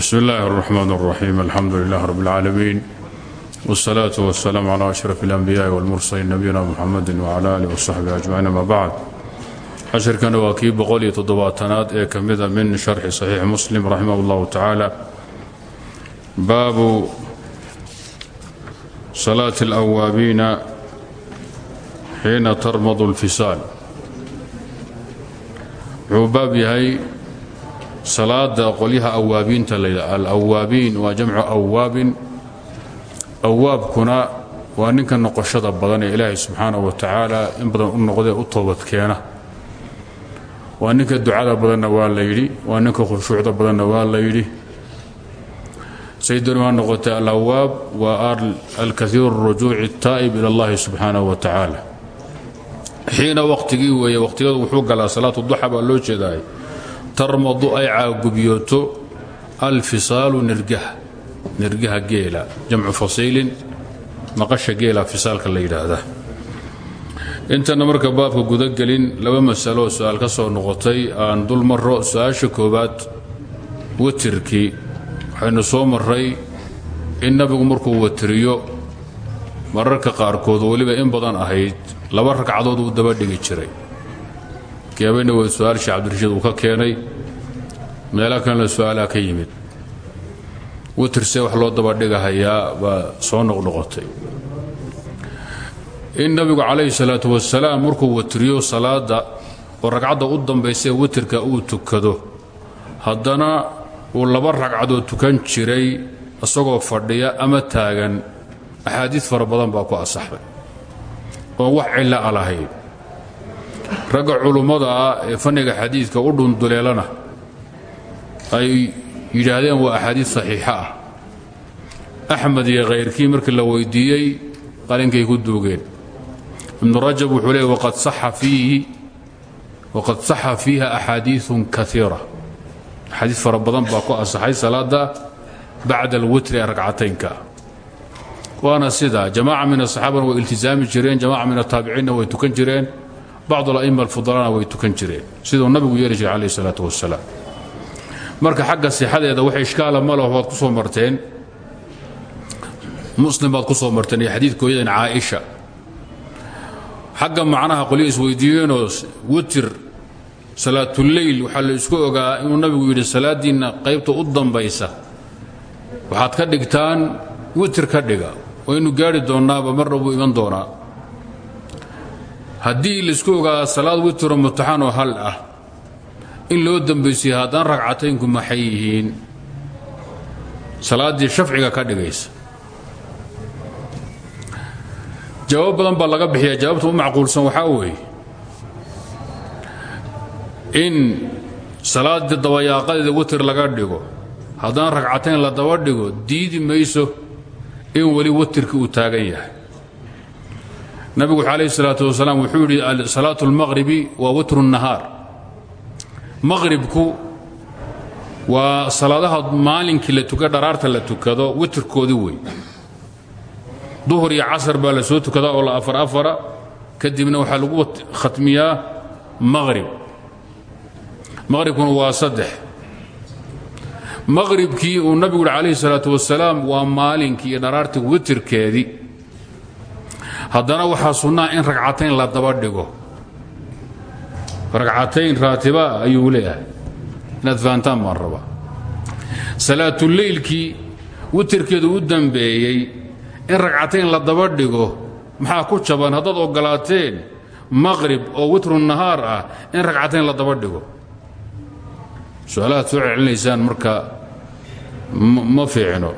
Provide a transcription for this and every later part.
bsm اllahi الرحmn الرaxيim alxamdu لlah rb اlcaalamiin wالsalaaة wالsalaam عlى أشhrف الأnbiyaaءi wاlmursaliin nabiyina mxamadi wعlى alih وصaxbi أجmaciin ama bacd cashirkana waa kii boqol iyo toddobaatanaad ee ka mida min sharxi صaxiix muslim raximah اllahu tacaala baabu salaaة اlأwaabiina xiina tarmad اlfisaal wuxuu baab yahay salaada qolyaha awaabiinta layidha alawaabiin waa jamcu awaabin. Awaabkuna waa ninka noqoshada badan ee ilaahay subxaanahu wa tacaala in badan u noqdee u toobadkeena waa ninka ducada badanna waa la yidhi waa ninka khushuucda badanna waa la yidhi. Saydun waa noqotay alawaab waa alkaiiru rujuuci اtaa'ib ila اllahi subxaanahu wa tacaala. Xiina waqtigii weeye waqtigadu wuxuu galaa salaatu duxa baa loo jeedaay tarmadu ay caagubiyooto alfisaalu nirgaha nirgaha geela jamcu fasiilin maqasha geela fisaalka la yidhaahdaa intana marka baabka gudagelin laba masalo su'aal ka soo noqotay aan dul maro su'aasha koowaad watirkii waxaynu soo maray in nabigu markuu watiriyo mararka qaarkood weliba in badan ahayd laba ragcadood uu daba dhigi jiray geebayna waa su'aal sheekh cabdirashiid uu ka keenay. Meelo kalena su'aalaa ka yimid. Witirsee wax loo daba dhigahayaa baa soo noqnoqotay in nabigu calayhi salaatu wasalaam markuu watiriyo salaadda oo ragcadda u dambaysaee witirka uu tukado. Haddana uu laba ragcadood tukan jiray isagoo fadhiya ama taagan. Axaadiid fara badan baa ku asaxday oon wax cilla a lahayn ragga culummada ah ee fanniga xadiidka u dhunduleelana ay yidhaahdeen waa axaadiid saxiixa ah. Axmed iyo khayrkii markii la weydiiyey qalinkay ku duugeen. Ibnu rajab wuxuu leey waqad saxa fiiha axaadiiun kaiira axaadiid fara badan baa ku asaxay salaadda bacda alwitri ee ragcataynka waana sidaa jamaaca min asaxaabana way iltisaami jireen jamaaca min ataabiciinna way tukan jireen bacd ala'ima alfudalana way tukan jireen. Siduu nabigu yeeli jiray calayh isalaatu wasalaam marka xagga sixadeeda wax ishkaala ma laho waad ku soo marteen. Muslim baad ku soo marteen iyo xadiidkooyadan caaisha. Xagga macnaha qolyo isweydiiyeenoo witir salaatuleyl waxaa la isku ogaa inuu nabigu yidhi salaaddiinna qaybta u dambaysa. Waxaad ka dhigtaan witir ka dhiga. Waynu gaari doonnaaba buu iman doonaa haddii la isku ogaa salaad witiro mutaxan oo hal ah in loo dambaysiya haddana ragcataynku maxay yihiin? Salaaddii shafciga ka dhigaysa. Jawaab badan baa laga bixiya jawaabta u macquulsan waxaa weeye in salaaddii dabayaaqadeeda witir laga dhigo haddana ragcatayn la daba dhigo diidi mayso in weli witirkii uu taagan yahay nabigu alayh salaatu wasalaam wuxuu yidhi salaat اlmaqribi waa watru nahaar maqribku waa salaadaha maalinkii la tuka dharaarta la tukado witrkoodii wey duhur iyo casar baa la soo tukadaa oo la afar afara kadibna waxaa lagu khatmiyaa maqrib maqribkuna waa saddex. Maqribkii uu nabigu yidhi salaatu wasalaam waa maalinkii iyo witrkeedii haddana waxaa sunnaa in ragcatayn la daba dhigo. Ragcatayn raatiba ayuu leeyahay. Inaad fahantaan baan rabaa. Salaatuleylkii witirkeedu u dambeeyey in ragcatayn la daba dhigo maxaa ku jaban? Haddaad oggolaateen maqrib oo witru nahaar ah in ragcatayn la daba dhigo. Su'aalahaad soo celcelinaysaan marka ma fiicno.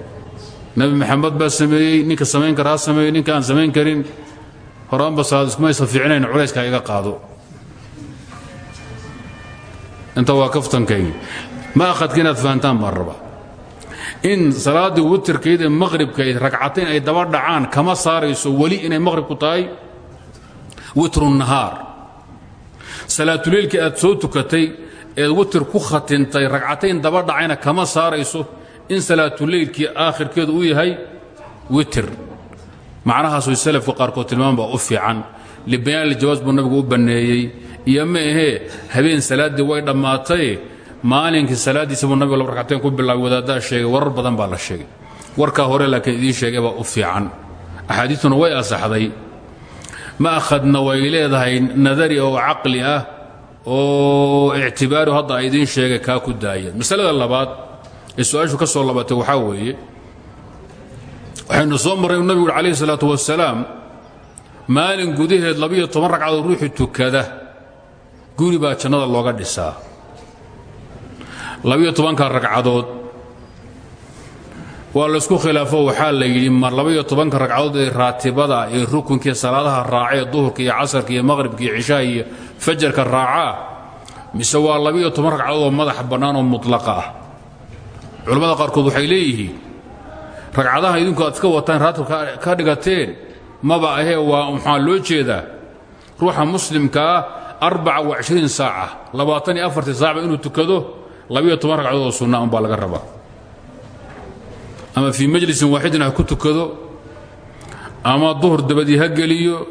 Nebi maxamed baa sameeyey ninka samayn kara ha sameeyo ninka aan samayn karin horaanba salaad iskumaysa fiicnayn culayska iga qaado. Inta waa kaftankaygi. Ma akhadka inaad fahantaan baan raba in salaaddii witirkayd ee maqhribkayd ragcatayn ay daba dhacaan kama saarayso weli inay maqhribku tahay? Witru nahaar. Salaatuleylkii aad soo tukatay eed witir ku khatintay ragcatayn daba dhacayna kama saarayso in salaatuleylkii aakhirkeedu uu yahay witir macnahaasoo salafka qaarkood tilmaam baa u fiican. Libayaan aljawaas buu nabigu u banneeyey. Iyo ma ahee habeen salaaddii way dhammaatay. Maalinkii salaaddiisa buu nabigu laba ragcateen ku bilaabay wadaaddaa sheegay warar badan baa la sheegay. Warkaa hore laakiin idiin sheegay baa u fiican. Axaadiistuna way asaxday ma'khadna way leedahay nadari oo caqli ah oo ictibaaru hadda a idiin sheegay kaa ku daaya. Masalada labaad ee su'aashu ka soo labatay waxaa weeye waxaynu soo marray u nabigu uri calayhi salaatu wasalaam maalin gudaheed labiyo toban ragcadood ruuxii tukada. Guri baa jannada looga dhisaa. Labiyo tobanka ragcadood. Waa laysku khilaafo waxaa la yidhi ma labaiyo tobanka ragcadood ee raatibada ee rukunkii salaadaha raacee duhurka iyo casarka iyo maqhribka iyo cishaha iyo fajarka raacaa? Mise waa labaiyo toban ragcadood oo madax bannaan oo mutlaqa ah? Culammada qaarkood waxay leeyihiin ragcadaha idinku aad iska wataan raatib ka dhigateen maba ahee waa maxaa loo jeedaa? Ruuxa muslimkaa arbaca wacishriin saaca. Labaatan iyo afartii saacba inuu tukado labiyo toban ragcadood oo sunna unbaa laga rabaa. Ama fii majlisin waaxidin ha ku tukado ama duhur dabadii ha geliyo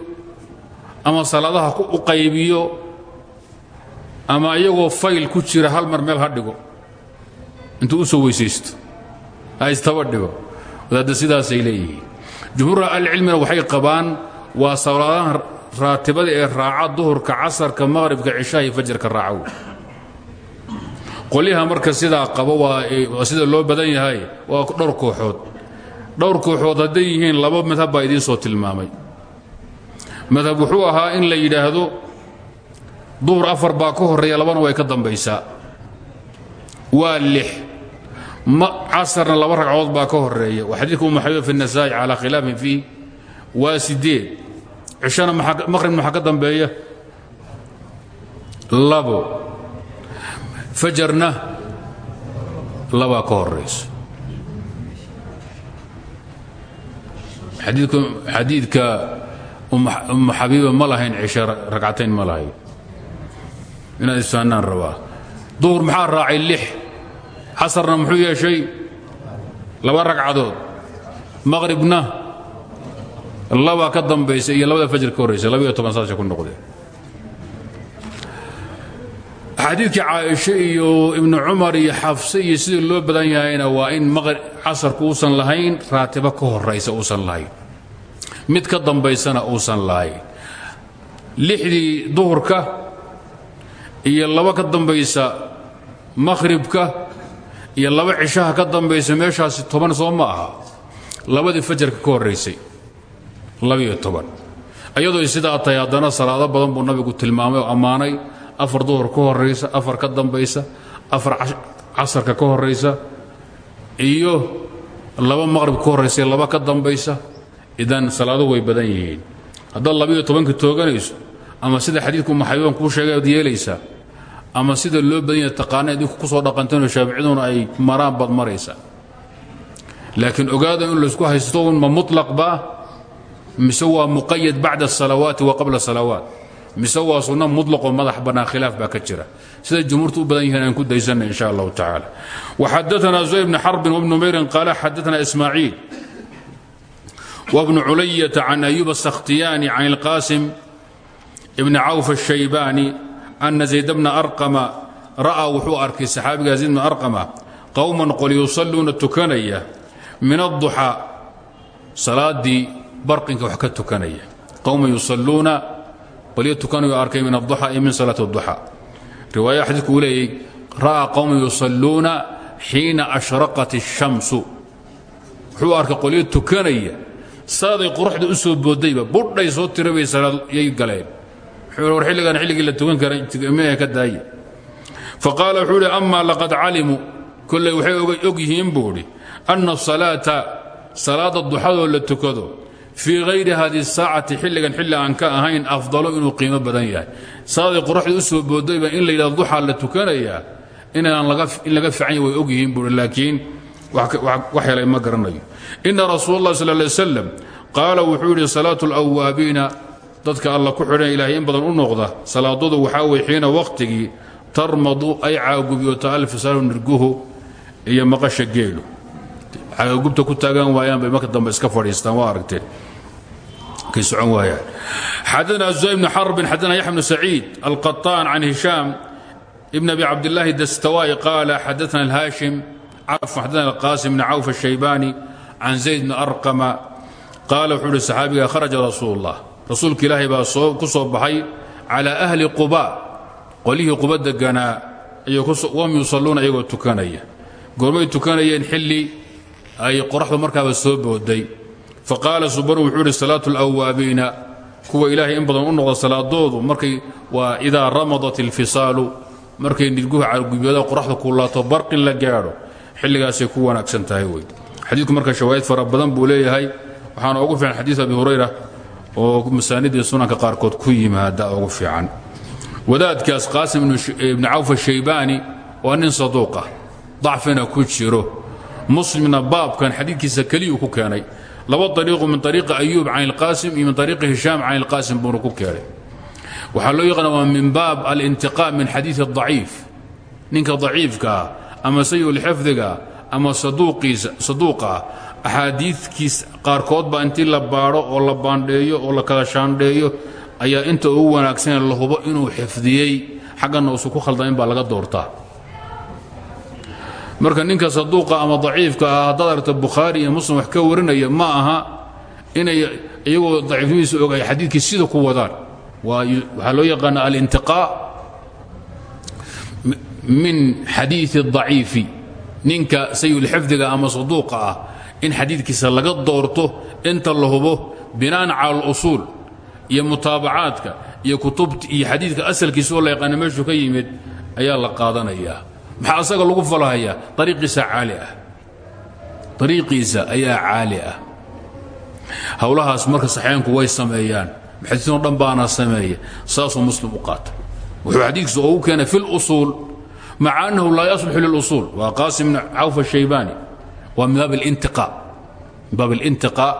ama salaadaha u qaybiyo ama iyagoo fayl ku jira hal mar meel ha dhigo. Intuu u soo weysaysto ha istaba dhigo wadaadda sidaasay leeyihiin. Jumhuur ahlicilmina waxay qabaan waa salaadaha raatibada ee raaca duhurka casarka maqhribka cishaha iyo fajarka raaca qolyaha marka sidaa qaba waa sida loo badan yahay waa dhowr kooxood. Dhowr kooxood hadday yihiin laba madhab baa idiin soo tilmaamay. Madhab wuxuu ahaa in la yidhaahdo duhur afar baa ka horreeya labana way ka dambaysaa. Waa casarna laba ragcood baa ka horreeya xadiiku umaxayo fi nasaai calaa khilaafin fiih waa sideed cishana maqribna maxaa ka dambeeya? Labo. Fajarna labaa ka horaysa xadiidka umu xabiiba ma lahayn cisha ragcatayn ma lahayn. Inaad istaagnaan rabaa. Duhur maxaa raacay lix casarna muxuu yeeshay laba ragcadood. Maqribna laba ka dambaysa iyo labada fajr ka horraysa saasay ku noqdeen. Xadiidkii caaisho iyo ibnu cumar iyo xafse iyo sidii loo badan yahayna waa in casarku uusan lahayn raatibo ka horaysa uusan lahayn. Mid ka dambaysana uusan lahayn. Lixdii duhurka iyo laba ka dambaysa maqhribka iyo laba cishaha ka dambaysa meeshaasi toban soo ma aha. Labadii fajarka ka horraysay labiyo toban. Sidaa tahay haddana salaado badan buu nabigu tilmaamay oo ammaanay afar duhur ka horraysa afar ka dambaysa afar casarka ka horraysa iyo laba maqhrib ka horraysa laba ka dambaysa. Idan salaado way badan yihiin. Haddaad labiyo tobanka tooganayso ama sida xadiidku maxabiiban kuu sheegay ad yeelaysaa ama sida loo badan yahay taqaana idinku ku soo dhaqantanoo shaaficiyaduna ay maraan baad maraysaa. Laakiin ogaada in laysku haysto un ma mutlaq baa mise waa muqayad bacda asalawaati wa qabla salawaat. Mise waa sunno mutlaqoo madax bannaan khilaaf baa ka jira. Sida jumhuurtu u badan yihiin aan ku daysanna in sha allahu tacaala. Waxadaana zuhayr bni xarbin wabnu mayrin qaala xadaana ismaaciil wabnu culayata can ayuub asakhtiyaani can ilqaasim ibni cawf ashaybaani ana zayd bna arqama ra'aa wuxuu arkay saxaabiga zayd bna arqama qowman qol yusalluuna tukanaya min adduxaa salaaddii barqinka wax ka tukanaya qowman yusalluuna qolyo tukanayo arkay min adduxaa iyo min salaati adduxaa riwaaya xadiidku uu leeyay ra'aa qowman yusalluuna xiina ashraqat الshamsu wuxuu arkay qolyo tukanaya saaday qoraxda u soo boodayba budhay soo tirabay galeen war xilligan xilligii la tukan kara mea ka daaye. Faqaala wuxuu idhi laqad calimuu kolley waxay og yihiin anna salaata salaada duxadoo la tukado fii hayri hadihi saacati xilligan xilli aan ka ahayn afdalo inuu qiimo badan yahay. Saaday qoraxda u soo boodayba in la yidhahdo duxaa la tukanayaa in laga fiican way og yihiin buui laakiin wax helay ma garanayo. Ina rasuul اllah sal lay slam qaala wuxuu dadka alla ku xidhan ilaahay in badan u noqda salaadoodu waxaa wey xiina wakhtigii tarmadu ay caagubyoota alfisaalo nirguhu iyo maqasha geelu caagagubta ku taagan waayaan bay marka dambe iska fadhiistaan waa aragteen kay socon waayaan xadana zuhay bni xarbin xadana yaxya bnu saciid alqaطaan can hishaam ibn abi cabdillaahi dastawaa'i qaala xadaana alhaashim xadaana alqaasim bn cawf الshaybani can zayd bn arqama qaala wuxuu uhi saxaabiga kharaja rasuul اllah rasuulki ilaahay baa ku soo baxay calى ahli quba. Qolihii quba deganaa wam yusalluuna iyagoo tukanaya. Goormay tukanayeen xilli ay qoraxdu markaaba soo booday faqaala subanu wuxuu idhi salaatu اlawaabiina kuwa ilaahay in badan u noqda salaadoodu markay waa idaa ramadat ilfisaalu markay nidguha cargubyada qoraxda kuulaato barqi la gaadho. Xilligaasay ku wanaagsan tahay wey. Xadiidku marka shawaahid fara badan buu leeyahay. Waxaana ugu fiican xadiid abi hurayra oo masaanidii sunanka qaarkood ku yimaada ugu fiican. Wadaadkaas qaasim ibni cawf ashaybaani waa nin saduuqa dacfina ku jiro. Muslimna baabkan xadiidkiisa keliyuu ku keenay. Laba ariiqu min ariiqi ayuub can ilqaasim iyo min ariiqi hishaam can ilqaasim buuna ku keenay. Waxaa loo yaqaana waa min baab alintiqaam min xadiidi daciif ninka daciifkaa ama sayulxifdiga ama saduuqa axaadiidkiis qaarkoodba intii la baadho oo la baandheeyo oo la kala shaandheeyo ayaa inta ugu wanaagsanee la hubo inuu xifdiyey xaggana uusu ku khaldamin baa laga doortaa marka ninka saduuqa ama daciifka ah haddaad aragta bukhaari iyo muslim wax ka warinaya ma aha inay iyagoo daciifnimadiisa og ay xadiidkii sida ku wadaan waxaa loo yaqaana alintiqaa min xadiii الضaciifi ninka sayulxifdiga ama saduuqa ah in xadiidkiisa laga doorto inta la hubo bina'an cala alusuul iyo mutaabacaadka iyo kutubta iyo xadiidka asalkiisa la yaqaana meeshuu ka yimid ayaa la qaadanayaa maxaa asaga lagu falahayaa? Ariiqiisa caali ah. Ayaa caali ah. hawlahaas marka saxeenku way sameeyaan. Muxadisiinoo dhan baana sameeya saasuu muslim wuxuu xadiidkiisa ugu keenay fi lusuul maca annahu laa yasluxu lilusuul waa qaasim waa min baab اlintiqaa min baab اlintiqaa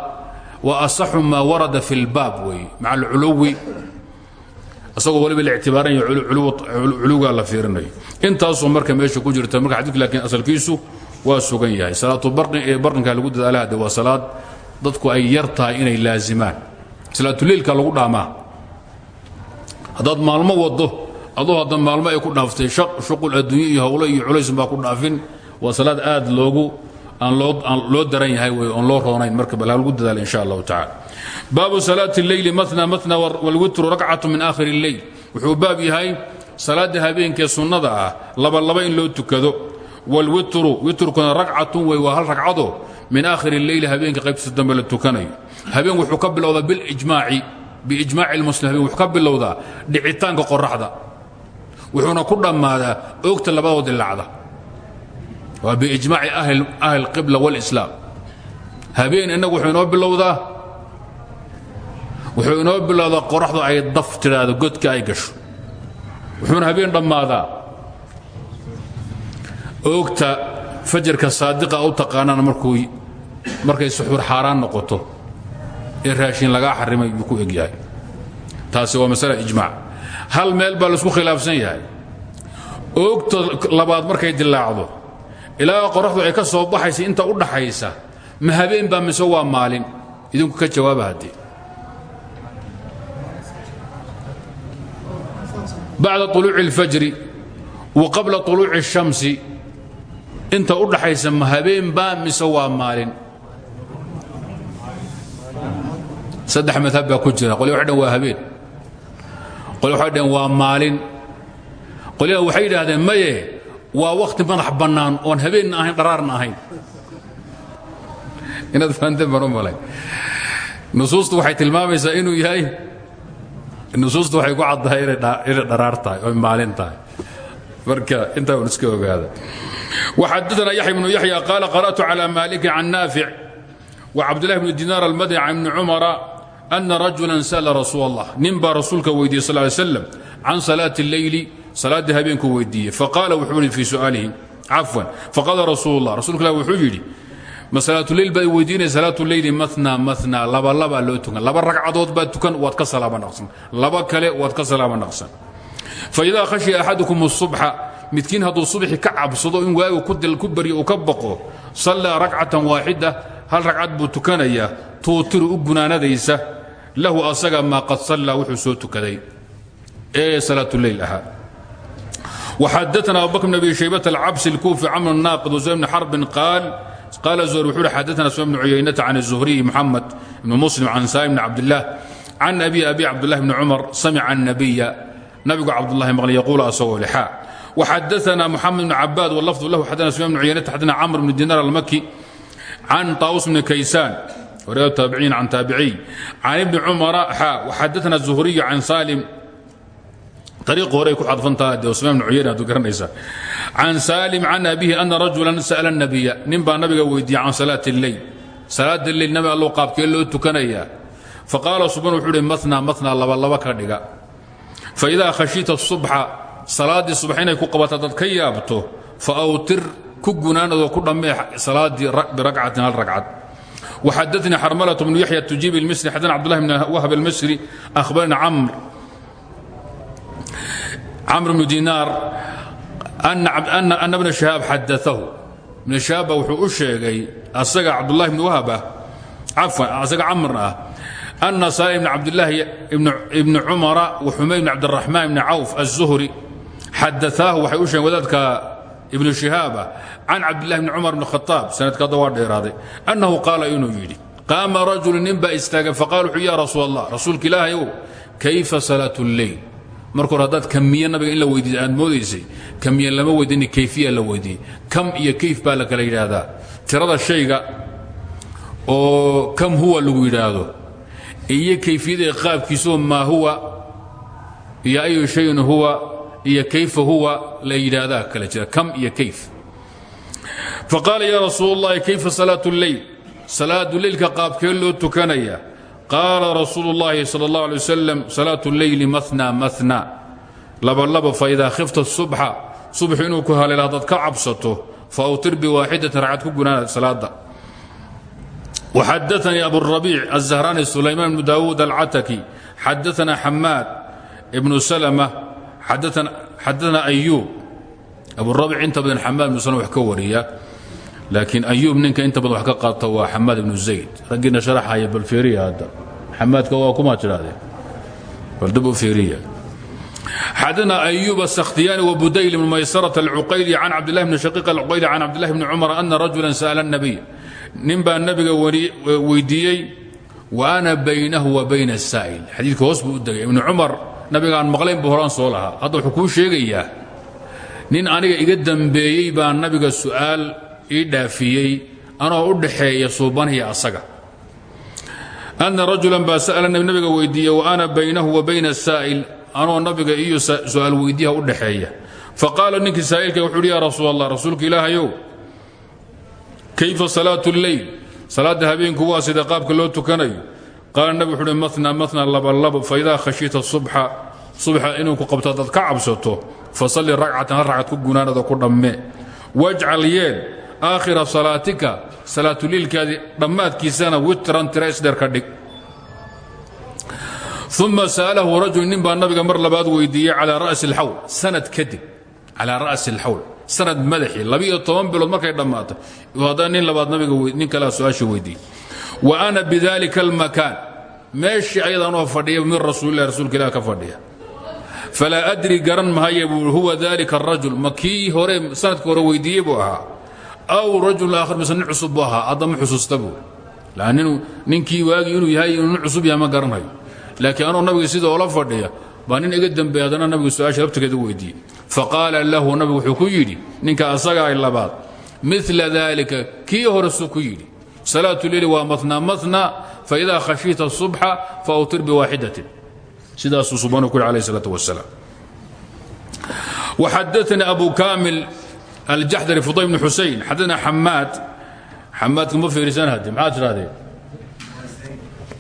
wa asaxu maa warada fi اlbaab weeye maca alculuwi isagoo waliba la ictibaaranayo culugaa la fiirinayo intaasoo marka meesha ku jirta marka xadidku laakiin asalkiisu waa sugan yahay salaatu barqin ee barqinka lagu dadaalaha de waa salaad dadku ay yar tahay inay laazimaan salaatuleilka lagu dhaamaa haddaad maalmo wado adoo hadda maalmo ay ku dhaaftay shuqul adduunye iyo hawlo iyo culaysun baa ku dhaafin waa salaad aad loogu aan loo daran yahay wey oon loo roonayn marka bal lagu dadaala insha allahu tacala baabu salaati اleyli matna matna wاlwitru rakcatu min aakhir اlleyl wuxuu baab yahay salaada habeenkee sunnada ah laba laba in loo tukado wاlwitru witrkuna rakcatun wey waa hal ragcado min aakhir اlleyli habeenka qaybtiisa dambe la tukanayo habeen wuxuu ka bilowdaa bilijmaaci biijmaaci اlmuslim habeen wuxuu ka bilowdaa dhicitaanka qoraxda wuxuuna ku dhammaadaa oogta labadood dilacda waa biijmaaci ahli اlqibla wاlislaam habeen innagu wuxuu inoo bilowdaa wuxuu inoo bilowdaa qoraxdu ay daf tidhaahdo godka ay gasho. Wuxuuna habeen dhammaadaa. Oogta fajarka saadiqa u taqaanaan markuu markay suxuur xaaraan noqoto ee raashin lagaa xarimay buu ku egyahay. Taasi waa masala ijmaac. Hal meel baa la isku khilaafsan yahay. Oogta labaad markay dilaacdo ilaa qoraxdu ay ka soo baxaysa inta u dhaxaysa ma habeen baa mise waa maalin idinku ka jawaaba haddii bacda طuluuci اlfajri wa qabla طuluuci الshamsi inta u dhaxaysa ma habeen baa mise waa maalin saddex madhab baa ku jira qolya waxay dhan waa habeen qolya waxay dhaheen waa maalin qolyaha waxay yidhaahdeen maye waa wakti madax bannaan oon habeenna ahayn dharaarna ahayn. Inaad fahanteen baan u malay. Nusuustu waxay tilmaamaysaa inuu yahay nusuustu waxay ku caddahay inay dharaar tahay oy maalin marka intaa un iska ogaada. Waxadaana yaxya bnu yaxya qaala qara'tu calى maalikin can naafic wcabdullahi bnu dinaar almadni can ibni cumara ana rajula sa'la rasuul allah nin baa rasuulka weydiye sal lay slam can salaati salaadii habeenku weydiiyey faqاala wuxuu i fي su'aalihi cafwan faqاla rasuul الlah rasulka ilah wuxuu yidhi ma salaatuleyl baad weydiinaya salaatuleyli matna matna laba labaa loo tukan laba ragcadood baad tukan waad ka salaama naqsan laba kale waad ka salaama naqsan faidaa khashiya axadukum الصubxa midkiin hadduu subxi ka cabsado in waagu ku baryo uu ka baqo sallaa rakcatan waaxida hal ragcad buu tukanayaa tuutiru u gunaanadaysa lahu asaga maa qad sallaa wuxuu soo tukaday ee salaatuleyl ahaa وxadثna abubكر بن أbي شhيبة الcبس الكوفي cمر الناقد وزهير بن حرب قال قال زهير وxuu xadثna سفيان بن عyينة عن الزهري محمد بن مسلم عن سالم بن عبد الله عن أبي أبي عبد الله بن cمر سمع النبي نبgu cabdاللahi mقل يقول asagoo لxا وxadثna محمد بن عباd واللفظ له xadثna سفيان بن عyينة xadثna cمر بن دينار المكي عن طاوس بن كيسان ورياض التابعين عن تابعي عن ابن عمر xا وxadثna الزهري عن ri horay ku cadfantahademan uyan ad garanaysaa can salim can abihi ana rajulan sa'la nabiya nin baa nabiga weydiiya can salaat lleyl salaada lleyl nabi allo qaabkee loo tukanayaa faqaala subxan wuxuu uhi mana mana labalaba ka dhiga faidaa khashita subxa salaaddii subax inay ku qabata dad ka yaabto faawtir ku gunaanadoo ku dhammee salaaddii biragcatin hal ragcad waxadanii xarmalatu bnu yaxya tujiib misri xadana cbdulah bn wahb almisri ahbarna camr cmr bnu dinaar ana bna shahaab xadaahu ibn shahaab ba wuxuu u sheegay asaga cabdulahi bn wahba cafan asaga camr ah ana saali bn cabdilaahi ibni cumara waxumayd bn cabdiraxmaan bni cawf aلzuhri xadaaahu waxay u sheegeen wadaadka ibnu shihaaba can cabdillahi bni cumar bn khaaab sanadka hadda waa dheeraaday annahu qaala inuu yidhi qaama rajulu nin baa istaagay faqala wuxuu ya rasuul allah rasuulka ilaahay ow kayfa salaat اlleyl marka hore haddaad kamiye nabiga in la weydiiy aad moodaysay kamiye lama weydiini kayfiya la weydiiyey kam iyo kayf baa la kala yidhaahdaa. Tirada shayga oo kam huwa lagu yidhaahdo iyo kayfiyada qaabkiisoo maa huwa iyo ayu shayin huwa iyo kayfa huwa la yidhaahdaa kala jira. Kam iyo kayf. Faqaala ya rasuul اllahi kayfa salaat اlleyl salaadu leylka qaabkee loo tukanaya qaala rasuulu اllahi salى اllah alay wasalam salaatu اlleyli mana mana labalaba faidaa khifta subxa subxu inuu ku haleelo haddaad ka cabsato faawtir biwaaxidatin ragcad ku gunaana salaada waxadaanii aburabiic الزahraani sulaymaan bnu daawuud alcataki xadaana xamaad ibnu salma xadaana ayuub aburabiic inta badan xamaad ibnu salm wax ka wariya laakiin ayuub ninka inta badan wax ka qaata waa xamaad ibnu zayd. Raggiina sharaxaya bal fiiriya hadda? Xamaadka waa kumaa tidhaahdeen bal dib u fiiriya. Xadana ayuba asakhtiyaani wabudayl bn maysarat alcuqayli can cabdilahi bni shaqiiq alcuqayli can cabdillahi bni cumar ana rajulan sa'ala الnabiy nin baa nabiga e, weydiiyey wa ana baynahu wa bayna asaa'il xadiidka hoos buu u degay. Ibnu cumar nabigaan maqlayn buu horaan soo lahaa. Hadda wuxuu kuu sheegayaa nin aniga iga dambeeyey baa nabiga su'aal ii dhaafiyey anoo u dhaxeeya suubanhiya asaga. Anna rajulan baa sa'alani nabiga weydiiye wa ana baynahu wa bayna asaa'il anoo nabiga iyo su'aal weyddiiha u dhaxeeya. Faqaala ninkii saa'ilka wuxu uhi yaa rasuul allah rasuulka ilaahayow kayfa salaatu lleyl? Salaadda habeenku waa sida loo tukanayo. Qaala nabi wuxu uhi mana mana labalabo faidaa khashita subxa subxa inuu ku qabto adaad cabsato fasalli racatan hal racad ku gunaanada ku dhamme. Wajcal yeel aakhira salaatika salaatuliilkaadii dhammaadkiisana witran tira isdheer ka dhig. Uma sa'alahu rajul nin baa nabiga mar labaad weydiiyey calaa ra'si اlxawl sanad kadib calaa ra'si اlxawl sanad madaxii labiiyo toban bilood markay dhammaatay haddana nin labaad nabiga nin kalea su'aasha weydiiyey. Wa ana bidalika almakaan meeshii ayadanoo fadhiya min rasuulilah rasuulka ilah ka fadhiya. Falaa adri garan mahaye buu huwa dalika arajul ma kii hore sanadka hore weydiiyey buu ahaa aw rajul aakhar mise cusub buu ahaa. Hadda ma xusuusta buu. Ninkii waagii inuu yahay inuu cusub yahay ma garanayo. Laakiin anoo nabiga sida oola fadhiya baa nin iga haddana nabiga su'aasha labtirkeeda weydiiyey. Lahu nabigu wuxuu ku yidhi ninka asaga ay labaad mila dalika kii hore suu ku yidhi salaatu leyli waa matna matna faidaa khashita subxa faawtir biwaaxidatin sidaasuu subanu ku yhi alayh salaat wasalaam waxadaanii abu kamil aljaxdari fuday bn xusain xadana xamaad xamaadka ma fiirsanhade maxaad tidhahdeen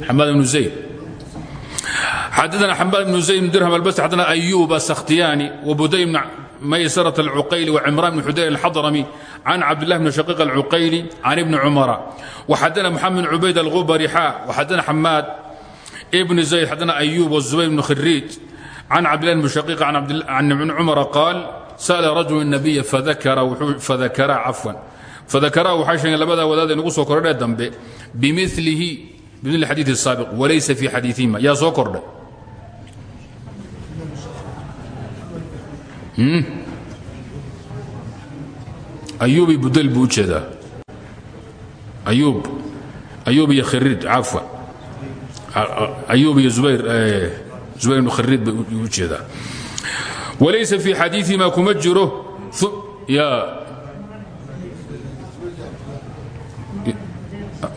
xamaad ibnu zayd. Xadana xamaad ibnu zayd bn dirham albas xadana ayub asakhtiyaani wabuday bn maysaraة alcuqayli wacimraan bn xudayn alxadrami can cabdilah bn shaqiiq alcuqayli can ibni cumara waxadana moxamed cubayd alqubari xaa waxadana xamaad ibn zayd xadana ayub wazubayr bn khiriij can cabdilah bn shaqiiq can ibni cumara qaal sa'la rajulu nabiya faakara cafwan faakara waxay sheegeen labadaa wadaada inugu soo kordhee dambe bimilihi bimil xadiid saabiq walaysa fii xadiiihima yaa soo kordhay ayuubi budel buu u jeedaa ayuub ayuub iyo khariid cafwan ayuub iyo zubayr zubayr ibnu khariid buu u jeedaa walaysa fii xadiiimaa kuma jiro?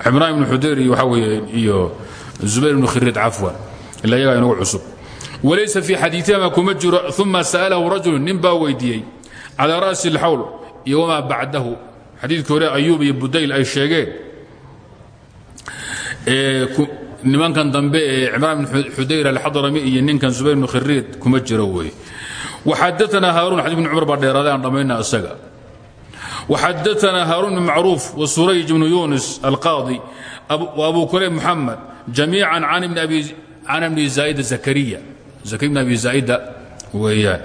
Ibrahim ibn xudayr iyo waxaa weeye iyo zubayr ibnu khiriid cafwan. Ila iyagaa inagu cusub. Walaysa fii xadiiihima kuma jiro? Uma sa'alahu rajulu nin baa weydiiyey calaa ra'si اlxawl iyo wamaa bacdahu. Xadiidkii hore ayuub iyo budayl ay sheegeen nimankan dambe ee cimraan ibn xudayr alxadrami iyo ninkan zubayr ibnu khiriid kuma jiro weeye waxadaanaa haaruun xadii bn cumar baa dheeraaday aan dhammayna isaga waxadaanaa haaruun bn macruuf wasurayj bnu yunis alqaadi abu kurayb muxamed jamiican can ibni zaa'ida zakariya zakariya bn abi zaa'ida weeyaan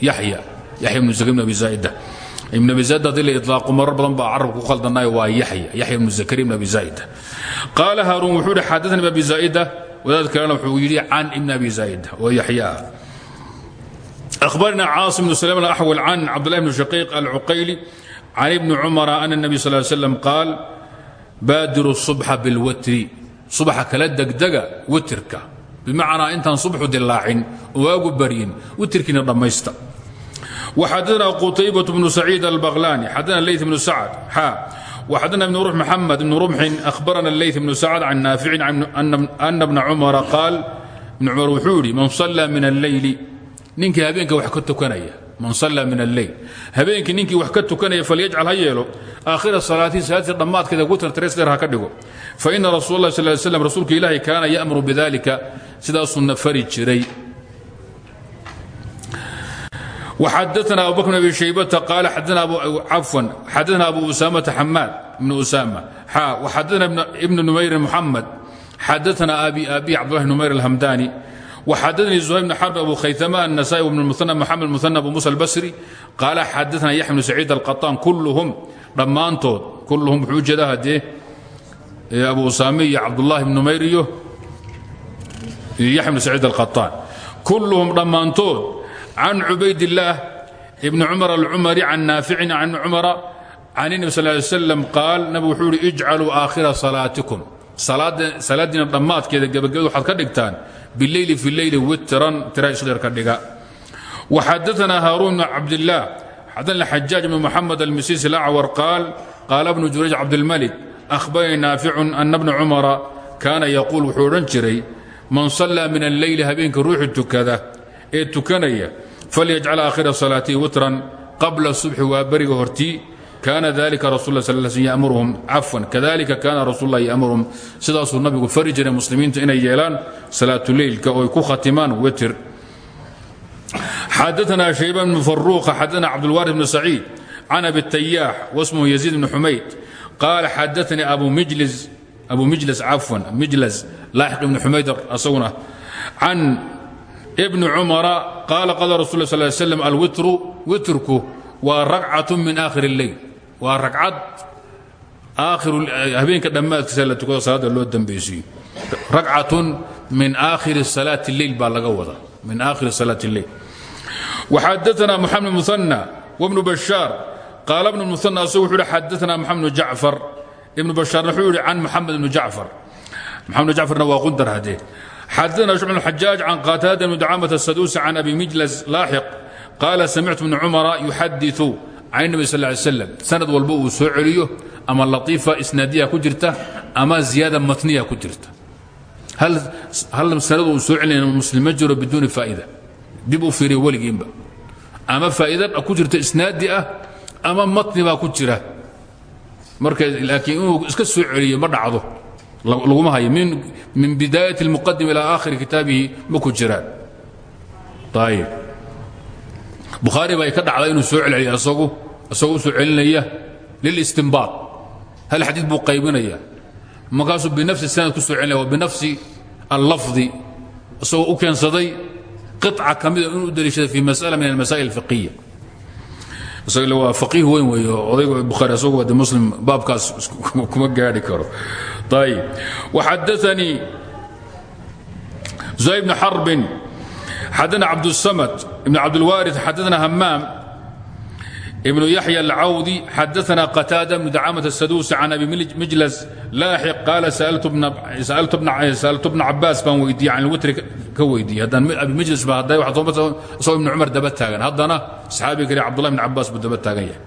yaxya yaxya bnu zakariya bn abi zaa'ida ibn abi zaa'ida haddii la ilaaqo marar badan baa carabka ku khaldanaay waa yaxya yaxya bnu zakariya bn abi zaa'ida qaala haaruun wuxuu yidhi xadaana ibn abi zaa'ida wadaad kalena wuxuu yidhi can ibn abi zaa'ida oo yaxya ah أخبرنا cاaصم بن سلام الأحول عن cبد الله بن شقيق العقيلي عن ابن عمر أن النبي صلى اه عليه وسلم قال bاadiروا الصبح بالwtr صبxa kala degdega witrka بمacnaa intaan صبxu dilaacin waagu baryin witrkiina dhammaysta وxadثna qتيبة بن سعيد البغلاني xadثna الليث بن سعد xا وxadثna بن رux محمد بن رمح أخبرنا الليث بن سعد عن نافع أن بن عمر قال بن cمر wuxuu yihi mن صلى من الليل ninkii habeenka wax ka tukanaya man salla min alleil habeenkii ninkii wax ka tukanaya falyajcal ha yeelo aakhira salaatii salaadii dhammaadkeeda gutrtrsder ha ka dhigo. Fa ina rasul lah sal slam rasuulka ilaahi kaana ya'muru bidalika sidaasuuna fari jiray. Xadaana abu bakr bn abi shaybata qaala cafwan xadaana abu usaamata xamaad bn usaama. Xa waxadaana ibnu numayrin muxamed xadaana abi abi cabdulahi numayr alhamdaani. وxadثnي زهير بن xرب أbو khayثmة النسائي وبن المثنى محمد المثنى أبو موسى البصري قال xadثna يحيى بن سعيid القطان كلهم dhammaantood kulhum wuxuu ujeeda hadee abu usaame iyo cabdالlahi بن numayr iyo yaxya بن سعيid القطان كلهم dhammaantood عن cubayd اللaه بن cمر الcمري عن ناaفiع عن cمر عن النبي صلى اه عليه وسلم قاal nabg wuxuu uhi اجcalوا آkhira صلاaتكم salaadiina dhammaadkeeda gebagabad waxaad ka dhigtaan bileyli fi leyli witran tira isdheer ka dhiga. Waxadaana haaruun bn cabdillaah xadana xajaaj bn muxamed almisiis alacwar qaal qaala bnu jurayj cabdilmalik ahbaranii naaficun ana bna cumara kaana yaquul wuxuu odhan jiray man sallaa min alleyli habeenka ruuxi tukada ee tukanaya falyajcal aakhira salaatihi witran qabla subxi waa beriga hortii kaana dalika rasul sal yamuruhum cafwan kadalika kaana rasul lah yamuruhum sidaasuu nabigu fari jiray muslimiinta inay yeelaan salaatuleylka oo ay ku khatimaan witr xadaana shayban bn faruuqa xadaana cabdulwaari bn saciid can abi tayaax wasmuhu yaziid bn xumayd qaala xadaanii abu mijlis cafwan mijlas laaxiq ibn xumaydar asaguna can ibni cumara qaala qala rasul sal slam alwitru witrku waa ragcatu min aakhir اleyl waa ragcad habeenka dhammaadkiisa la tukado salaada loo dambaysiiyo ragcatun min aakhiri salaati اleyl baa laga wada min aakhiri salaati اleyl waxadaana moxamed muhanى wbnu bashaar qaala bnu muhanى asagu wuxuu hi xadaana moxamed bnu jacfar ibnu bashaarna wuxuu yihi can moxamed bnu jacfar moxamed bnu jacfarna waa qundar hadee xadaana shucb xajaaj can qataada bnu dacaamat asaduusi can abi mijlas laaxiq qaala samictu bnu cumara yuxadiu can nabi sal ly slam sanad walba uu soo celiyo ama latiifa isnaadiya ku jirta ama ziyaada matniya ku jirta. Hal sanad uu soo celinaya muslim ma jiro biduuni faa'ida dib u fiiriya weligiinba. Ama faa'iida ku jirta isnaadi ah ama matni baa ku jira. Marka laakiin inuu iska soo celiyo ma dhacdo. Laguma hayo. Min bidaayat اlmuqadim ilى aakhiri kitaabihi ma ku jiraan. Ayib bukhaari baa ka dhacda inuu soo celceliya isagu isagoo u soo celinaya lilistinbaad hal xadiid buu qaybinaya markaasuu binafsi sanad ku soo celinaya wa binafsi allafdi isagoo u keensaday qiطca ka mida inuu u daliishada fi masأala min almasaa'il الfiqiya isaga waa faqiih weyn weeyo odayga bukhaari isagu waa de muslim baabkaas kuma gaadhi karo ayib waxadaanii زهير بن حرب حدثنا عبد الصمد بن عبد الوارث ibnu yaxya alcawdi xadaana qataada bnu dacamata saduusi can abi mijlas laaxiq qaala sa'altu bna cabaas baan weydiiye can lwitri ka weydiiyey. Abimijlsba isagoo ibnu cumar daba taagan. Haddana saxaabi kale cbdulah bn cabaas buu daba taagan yahay.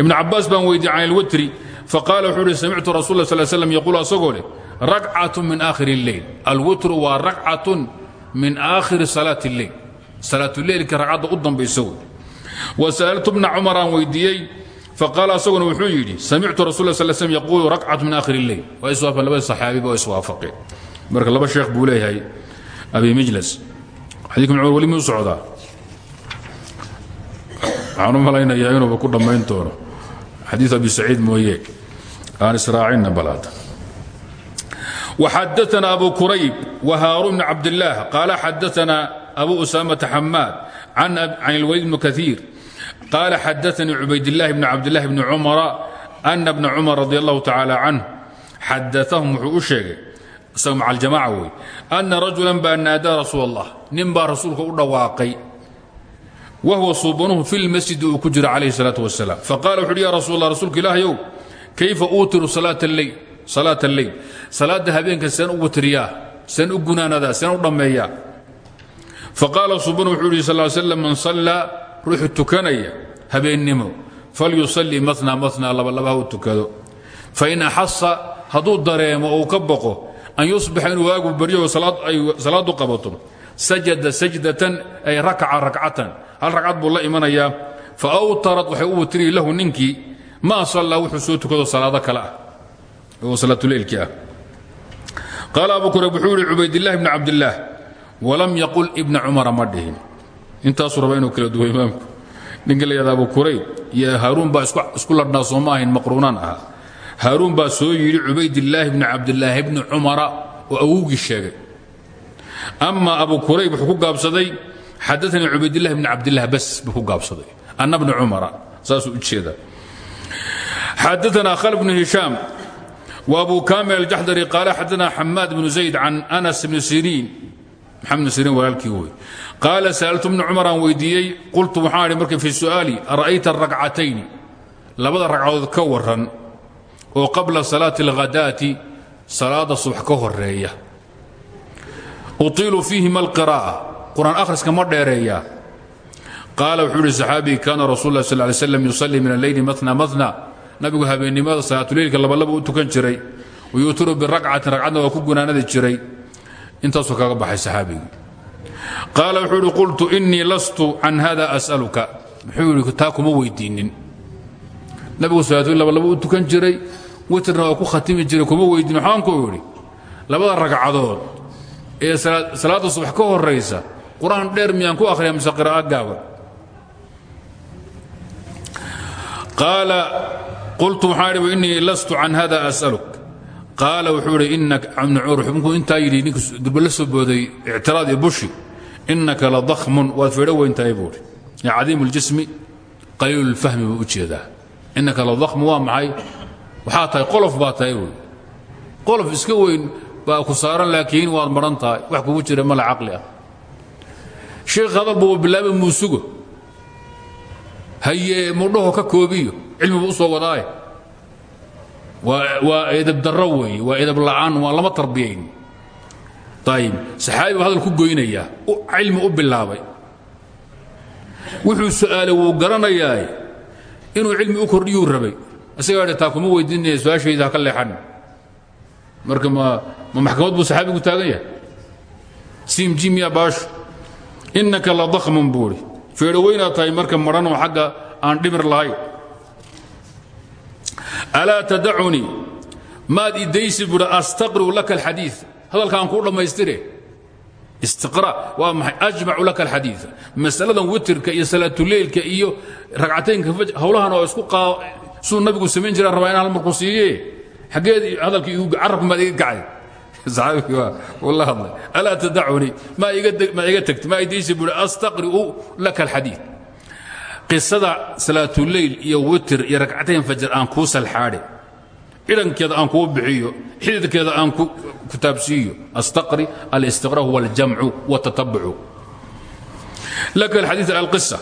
Ibnu cabaas baan weydiiyey can ilwitri faqaala wuxuu uhi samictu rasul lah sal slam yaquul asagoo leh rakcatu min aakhir اleyl alwitru waa rakcatun min aakhiri salaati اleyl salaatulleylka ragcadda u dambaysa wey آخر صلاة الليل صلاة الليل كركعة قدام بيسوي وسألت ابن عمر عن ويديي فقال أصغن وحو يدي سمعت رسول الله صلى الله عليه وسلم يقول ركعة من آخر الليل وإسوافا لبا صحابي وإسوافقين مرك لبا الشيخ بوليه هاي أبي مجلس حديثكم عمر ولي من صعودا عنو ملاينا يعينوا بكل ما ينتورو حديث أبي سعيد مويه آن إسراعين بلاد وحدثنا أبو كريب can اlwlid bn kaiir qaala xadaanii cubaydاlahi bn cabdlahi bni cumara ana bna cumar radi allahu tacaala canh xadaahum wuxuu u sheegay isaga maca aljamaca wey ana rajulan baa naadaa rasuul allah nin baa rasuulka u dhawaaqay wa huwa suubanuhu fi lmasjidi uu ku jira calayhi salaatu wasalaam faqala wuxu uhi ya rasuul allah rasuulka ilaahayow kayfa uutiru salaata lleyl salaata alleyl salaadda habeenka seen u witriyaa seen u gunaanadaa seen u dhammeeyaa faqaala subanu wuxuu yidhi sal slam man sallaa ruuxu tukanaya habeennimo falyusalli mana mana labalaba ha u tukado. Fain axasa hadduu dareemo ou ka boqo an yusbixa inuu waagu baryo ay salaadu qabato sajada sajdatan ay rakaca rakcatan. Hal ragcad buu la imanayaa fa awtarat waxay u witrii lahu ninkii maa sallaa wuxuu soo tukado salaado kale ah oo salaatuleylkii ah. Qaala abu kurayb wuxuu yidhi cubaydillahi bni walam yaqul ibna cumara ma dhihin. Intaasuu raba inuu kala duwa imaamku. Ninka layhahda abu kurayb iyo haaruun baa isku ladhnaa sooma ahayn maqruunaan ah haaruun baa soo yidhi cubaydillaahi bni cabdilaahi bni cumara oo awowgii sheegay. Ama abu kurayb wuxuu ku gaabsaday xadaanii cubaydillahi bni cabdilah bas buu ku gaabsaday. Ana bni cumara saasuu u jeeda xadaanaa khal bnu hishaam wa abu kamil aljaxdari qaala xadaanaa xamaad bnu zayd can anas bni siriin qaal saaltu bnu cumaraan weydiiyey qultu waxaan idhi marka fii su'aali ara'ayta aragcatayni labada ragcadood ka waran oo qabla salaati alghadaati salaada subax ka horreeya utiilu fiihima alqiraa'a? Qur'aan akhriska ma dheereeyaa. Qaala wuxuu idhi saxaabii kaana rasul lah sal lay slam yusallii min alleyli mana mana nabigu habeennimada salaatuleylka labalaba u tukan jiray. Wayuutiru biragcatin ragcadna waa ku gunaanadi jiray intaasuu kaga baxay saxaabigii qaala wuxuu ihi qultu innii lastu can hada as'aluka. Muxuu taa kuma weydiinnin nabigu salaatuleil labalaba u tukan jiray witrna waa ku khatimi jiray kuma weydiin waxaan ku idhi labada ragcadood ee salaadda subax ka horaysa qur'aan dheer miyaan ku akhriya mise qiraa'o gaaban qaala qultu waxaan idhi innii lastu can hada as'aluk qaala wuxuu idhi inaka ibnu cumar xubnkuu intaa yidhi ninka durba soo booday ictiraad iyo bushi innaka la dakhmun. Waad feedho weyn tahay buu idhi cadiimu اljismi qaliilu اlfahmi buu u jeedaa. Innaka la dakhmu waa maxay? Waxaa tahay qolof baa tahay buui qolof weyn baa ku saaran laakiin waad maran wax kugu jira mala caqli ah. Sheekh hadal buu bilaaba muusugo. Haye mudhaho ka koobiyo. Cilmi buu u soo wadaaye waa edab darro weeye waa edab la'aan waa lama tarbiyayn ayib saxaabi buu hadal ku goynayaa cilmi u bilaabay. Wuxuu su'aalay wuu garanayaa inuu cilmi u kordhiyuu rabay. Isagaa taa kuma weydiinaya su'aashayda ha ka leexan. Marka ma ma maxkamad buu saxaabigu taagan yahay. Sim jimiya baasho innaka la dakhmun buuri feedho weynaad tahay marka maranoo xagga aan dhimir lahayn alaa tadacunii maad idaysi buui astaqri'u laka alxadii hadalkaan kuu dhammaystire. Istiqra waa maxay? Ajmacu laka alxadii masaladan witirka iyo salaatuleylka iyo ragcataynka hawlahan oo isku suu nabigu samayn jira rabaa in hal markuu siiye xaggeed hadalkii carabka maad iga gacay. Saxaabigii la hadlay. Alaa tadacunii maa iga tagti maa idaysi buui astaqri'u laka alxadii qisada salaatuleyl iyo witir iyo ragcatayn fajar aan kuu salxaadhe. Cidankeeda aan kuu bixiyo xididkeeda aan ku taabsiiyo astaqri alistiqra huwa aljamcu wtatabucu laka alxadii alqisa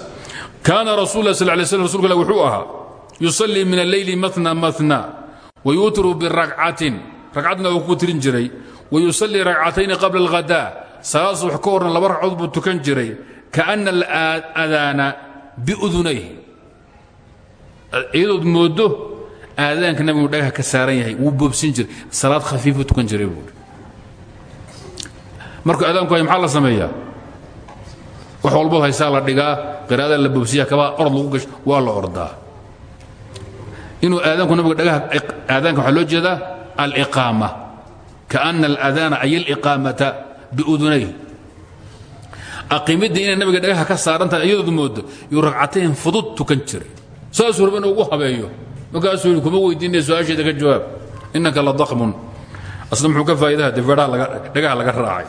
kaana rasul lah sal lay slam rsulka wuxuu ahaa yusallii min alleyli matna matna wayutru biragcatin ragcadna uu ku tirin jiray. Wayusallii ragcatayni qabla alghadaa. Salaad subax ka laba ragcood buu tukan jiray. Kaana aladaana biudunayhi iyadood moodo aadaanka nabigu dhagaha ka saaran yahay wuu boobsin jiray. Salaad khafiifu tukan jiray buui markuu aadaanku hay maxaa la sameeyaa? Wax walbo haysaa la dhigaa qiraada la boobsiya kabaa orod lagu gasho waa la ordaa. Inuu aadaanku nabiga dhagaha aadaanka waxaa loo jeedaa aliqaama. Kaana aladaana ay aliqaamata biudunayhi aqimidda inay nabiga dhagaha ka saarantahay iyadood moodo yuu ragcatayn fudud tukan jiray. Saasuu raba ugu habeeyo. Markaasuu yidhi kuma weydiinaya su'aasheeda ka jawaab. Innaka la dakmun asna muxuu ka faa'idaha defeedhaha dhagaha laga raacay.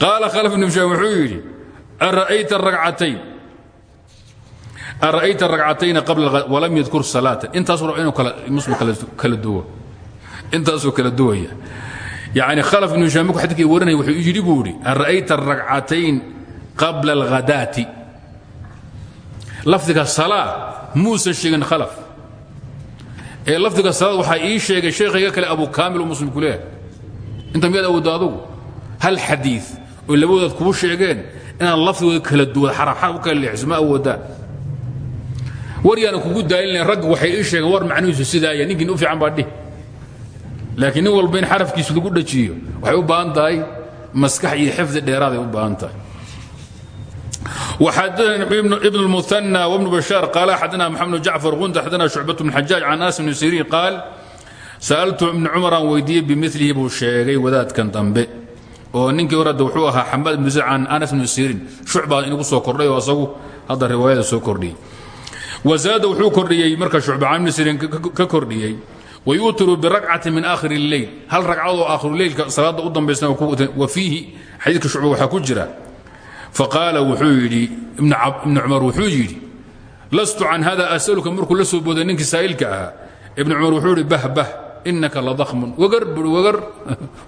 Qaala khalaf ibn hishaam wuxuu yidhi ara'ayta ragcatayn? Ara'ayta ragcatayna qabla walam yadkur salaatan intaasuu raba inuu muslim kala duwo. Intaasuu kala duwaya. Yacni khalaf ibn hishaam markuu warinaya wuxuu yidhi buu yidhi ara'ayta ragcatayn qabla alghadaati. Lafdiga salaa muusan sheegin khalaf. Ee lafdiga salaad waxaa ii sheegay sheekhayga kale abu kaamil oo muslim ku leeyahay. Inta miyaad awoodda adugu? Hal xadiid oo labadoodaad kuu sheegeen inaad lafdigooda kala duwad xarafxaraf u kala leexiso ma awoodaan. War yaana kugu daalinayn ragga waxay ii sheegeen war macnihiisu sidaaya ninkiin u fiican baa dhih laakiin nin walba in xarafkiisu lagu dhajiyo waxay u baahan tahay maskax iyo xifdi dheeraaday u baahan tahay وxadثna بن المثنى وبن بشhاaر قال xadna محمد بن جعفر غند xadna شhuعبة بن xajاaج عن أنس بن سيrين قاal sألت بن cمرan weydiiyey bmilihi buu sheegay wadaadkan dambe oo ninkii horada wuxuu ahaa xamad بن زيد can أنس بن سيrين shucbaa inagu soo kordhay oo asagu hadda riwaayada soo kordhiyey وزاad wuxuu kordhiyey marka shucba can بن سيrين ka kordhiyey ويuutiru برagcaةi min آkhir الleyl hal ragcadoo aakhiruleylka salaada u dambaysna وفiihi xadiidka shucba waxaa ku jira faqaala wuxuu yidhi ibnu cumar wuxuu yidhi lastu can hada asaluka markuu la soo booday ninkii saa'ilka ahaa ibnu cumar wuxuu yidhi bah bah inaka la dakhmun wagar bui wagar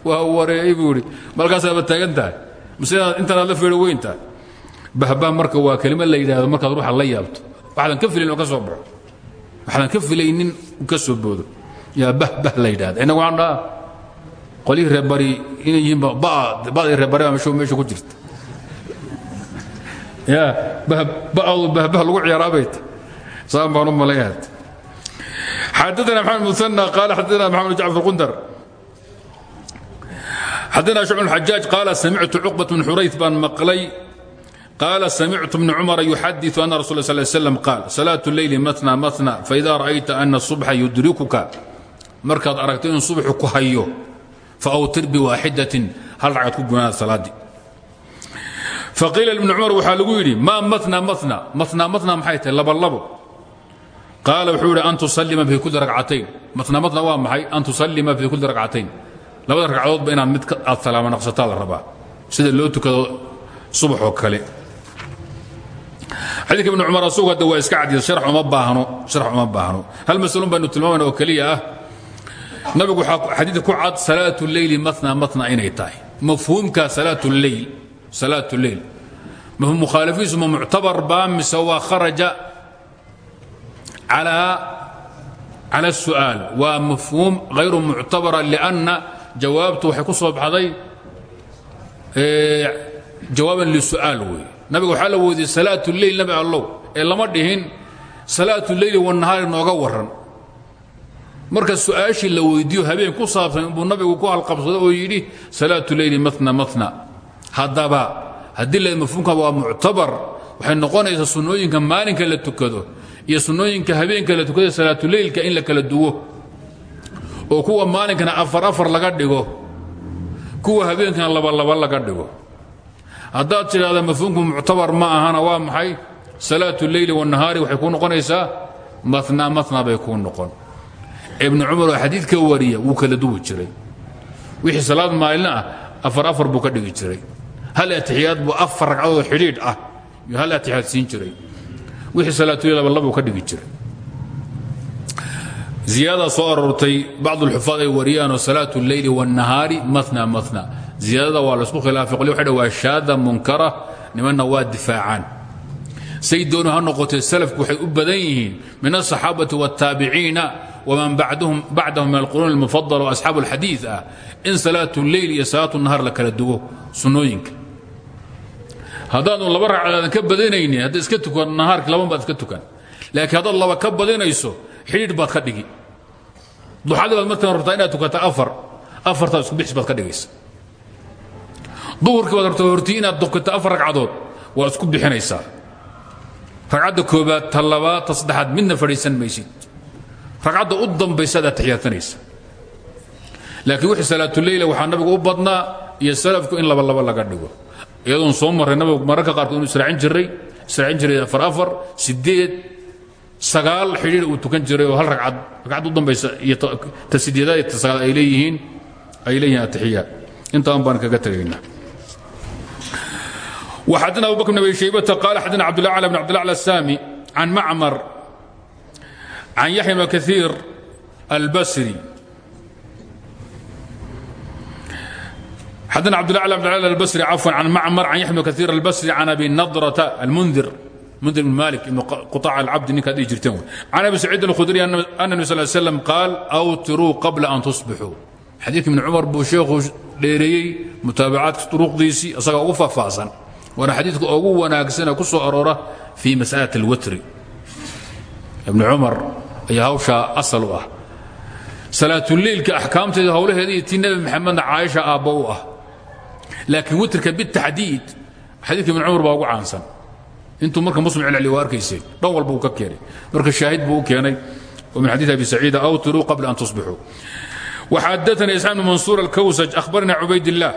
waa wareeyey buu yidhi malkaasaaba taagan tahay mise intanaad la feedho weyn tahay bahbah marka waa kelimad la yidhahdo markaad ruuxa la yaabto waxaadan ka filayn oo ka soo baxo waxaadan ka filaynin ka soo boodo yaa bah bah la yidhahda innagu waxaan dhaha qolyihii reerbari inay yihiin ba'dii reerbari baa meesha ku jirta bahbah lagu ciyaaraabay ta saan baan u malayaad xadana maxamed musanى qaal xadana maxamed jacfar qundar xadana shucb xajaaj qaala samictu cuqbat bn xurayt baan maqlay qaala samictu bna cumara yuxadiثu ana rasul sl slam qaal salaaة اleyli matna matna faida ra'ayta ana الصubxa yudrikuka markaad aragto in subxu ku hayo faawtir biwaaxidatin hal ragcad ku gunaada salaadii faqiila ibni cumar waxaa lagu yidhi maa matna matna matna matna maxay tahay? Labalabo qaala wuxuu yidhi an tusallima fii kulli ragcatayn matna matna waa maxay? An tusallima fii kulli ragcatayn labada ragcadoodba inaad mid aad salaama naqsataa la rabaa. Sida loo tukado subax oo kale. Xadiidka ibni cumar asugu hadda waa iska cadiya sharax uma baahno sharax uma baahno. Hal masalun baynu tilmaamayna oo keliya ah. Nabigu waxaa xadiidka ku cad salaatu leyli matna matna inay tahay. Mafhuumka salaatu leyl salaaة اleyl mafhum mukhaalifiisu ma muctabar baa mise waa kharaja calى الsu'aal waa mafhuum hayru muctabara لأnna jawaabtu waxay ku soo baxday jawaaban lisu'aal wey nabiga waxaa la weydiiyey salaaة اleyl nabi allow ee lama dhihin salaaة اleyli wanahaari nooga waran marka su'aashii la weydiiyo habeen ku saabsan buu nabigu ku halqabsado oo yidhi salaaة اleyli matna matna haddaba haddii la mafhuumka waa muctabar waxay noqonaysaa sunnooyinka maalinka la tukado iyo sunnooyinka habeenka la tukado salaatuleylka in la kala duwo oo kuwa maalinkana afar afar laga dhigo kuwa habeenkana labalaba laga dhigo. Haddaad tidhahda mafhuumku muctabar ma ahana waa maxay? Salaatu leyli wanahaari waxay kuu noqonaysaa matna matna bay kuu noqon. Ibnu cumar oo xadiidka wariya wuu kala duwi jiray. Wixii salaad maalin ah afar afar buu ka dhigi jiray hal atixiyaad buu afar ragcadood xidhiidh ah iyo hal atixiyaad siin jiray wixii salaatuleil labalabuu ka dhigi jiray ziyaadadaa soo aroortay bacdu alxufaad ay wariyaanoo salaatu اlleyli wاnnahaari matna matna ziyaadada waa laysku khilaafay qoli waxay dha waa shaada munkara nimanna waa difaacaan say doonu ha noqotee salafku waxay u badan yihiin min aلصaxaabati wالtaabiciina wman bacdahum min alquruun اlmufadala asxaabu اlxadiiث ah in salaat اleyl iyo salaat الnahaar la kala duwo sunnooyinka haddaadun laba ragcadaadan ka badanaynin hadda iska tukan nahaarki laban baad iska tukan. Laakiin haddaad laba ka badinayso xidhiidh baad ka dhigi. Duxadii baad markaan rabtaa inaad tukata afar afartaa isku bixis baad ka dhigaysa. Duhurkii baad rabtaa hortii inaad tukata afar ragcadood waa isku bixinaysaa. Ragcadda koobaad ta labaad ta saddexaad maysid. Ragcadda u dambaysaad aad taxiyaatanaysa laakiin wixii salaatuleyla waxaa nabiga u badnaa iyo salafku in laba laba laga dhigo iyadoon soo marray nabigu mararka qaarkood inuu israacin jiray israacin jiray afar afar sideed sagaal xidhiir uu tukan jiray oo hal ragcad ragcad u dambaysa iyo ta sideedaad iyo ta sagaal ay leeyihiin ay leeyihiin atixiyaad intaan baan kaga tegaynaa وxadna abu bكر بن abi شhaybة قال xadna cبد الله عل بن عبد الله على السامي عن معmر عن يحيى بن كثير البsري xadna cبد الله على بن عبد البsري عفوا عن معmر عن يحيى بن كثير البsري عن أبي نضرة المنذر منذر بن مالك بن قطاع العبد ninkaad dhihi jirteen عن أبي سعيد الخdري أن النبي صلى اه عليه وسلم قال أwtiruu قبلa أن تصبحوا xadiidka ibn cumar buu sheekhu dheereeyey mutaabacaadka duruqdiisii isagaa ugu faahfaahsan waana xadiidka ugu wanaagsane ku soo aroora fii mas'alat alwitri ibnu cumar ayaa hawshaa asal u ah salaatuleilka axkaamteeda howlaheeda iyo tii nebi maxamedna caaisha aabbo u ah laakiin witrka bitaxdiid xadiidka ibn cumar baa ugu caansan intuu marka muslim celceli waa arkayseen dhan walba uu ka keenay marka shaahid buu u keenay oo min xadiid abi saciida awtiruu qabla an tusbixuu وxadثnي إسحاq بن منصور الكوسج أخبرنا عubayd اللaه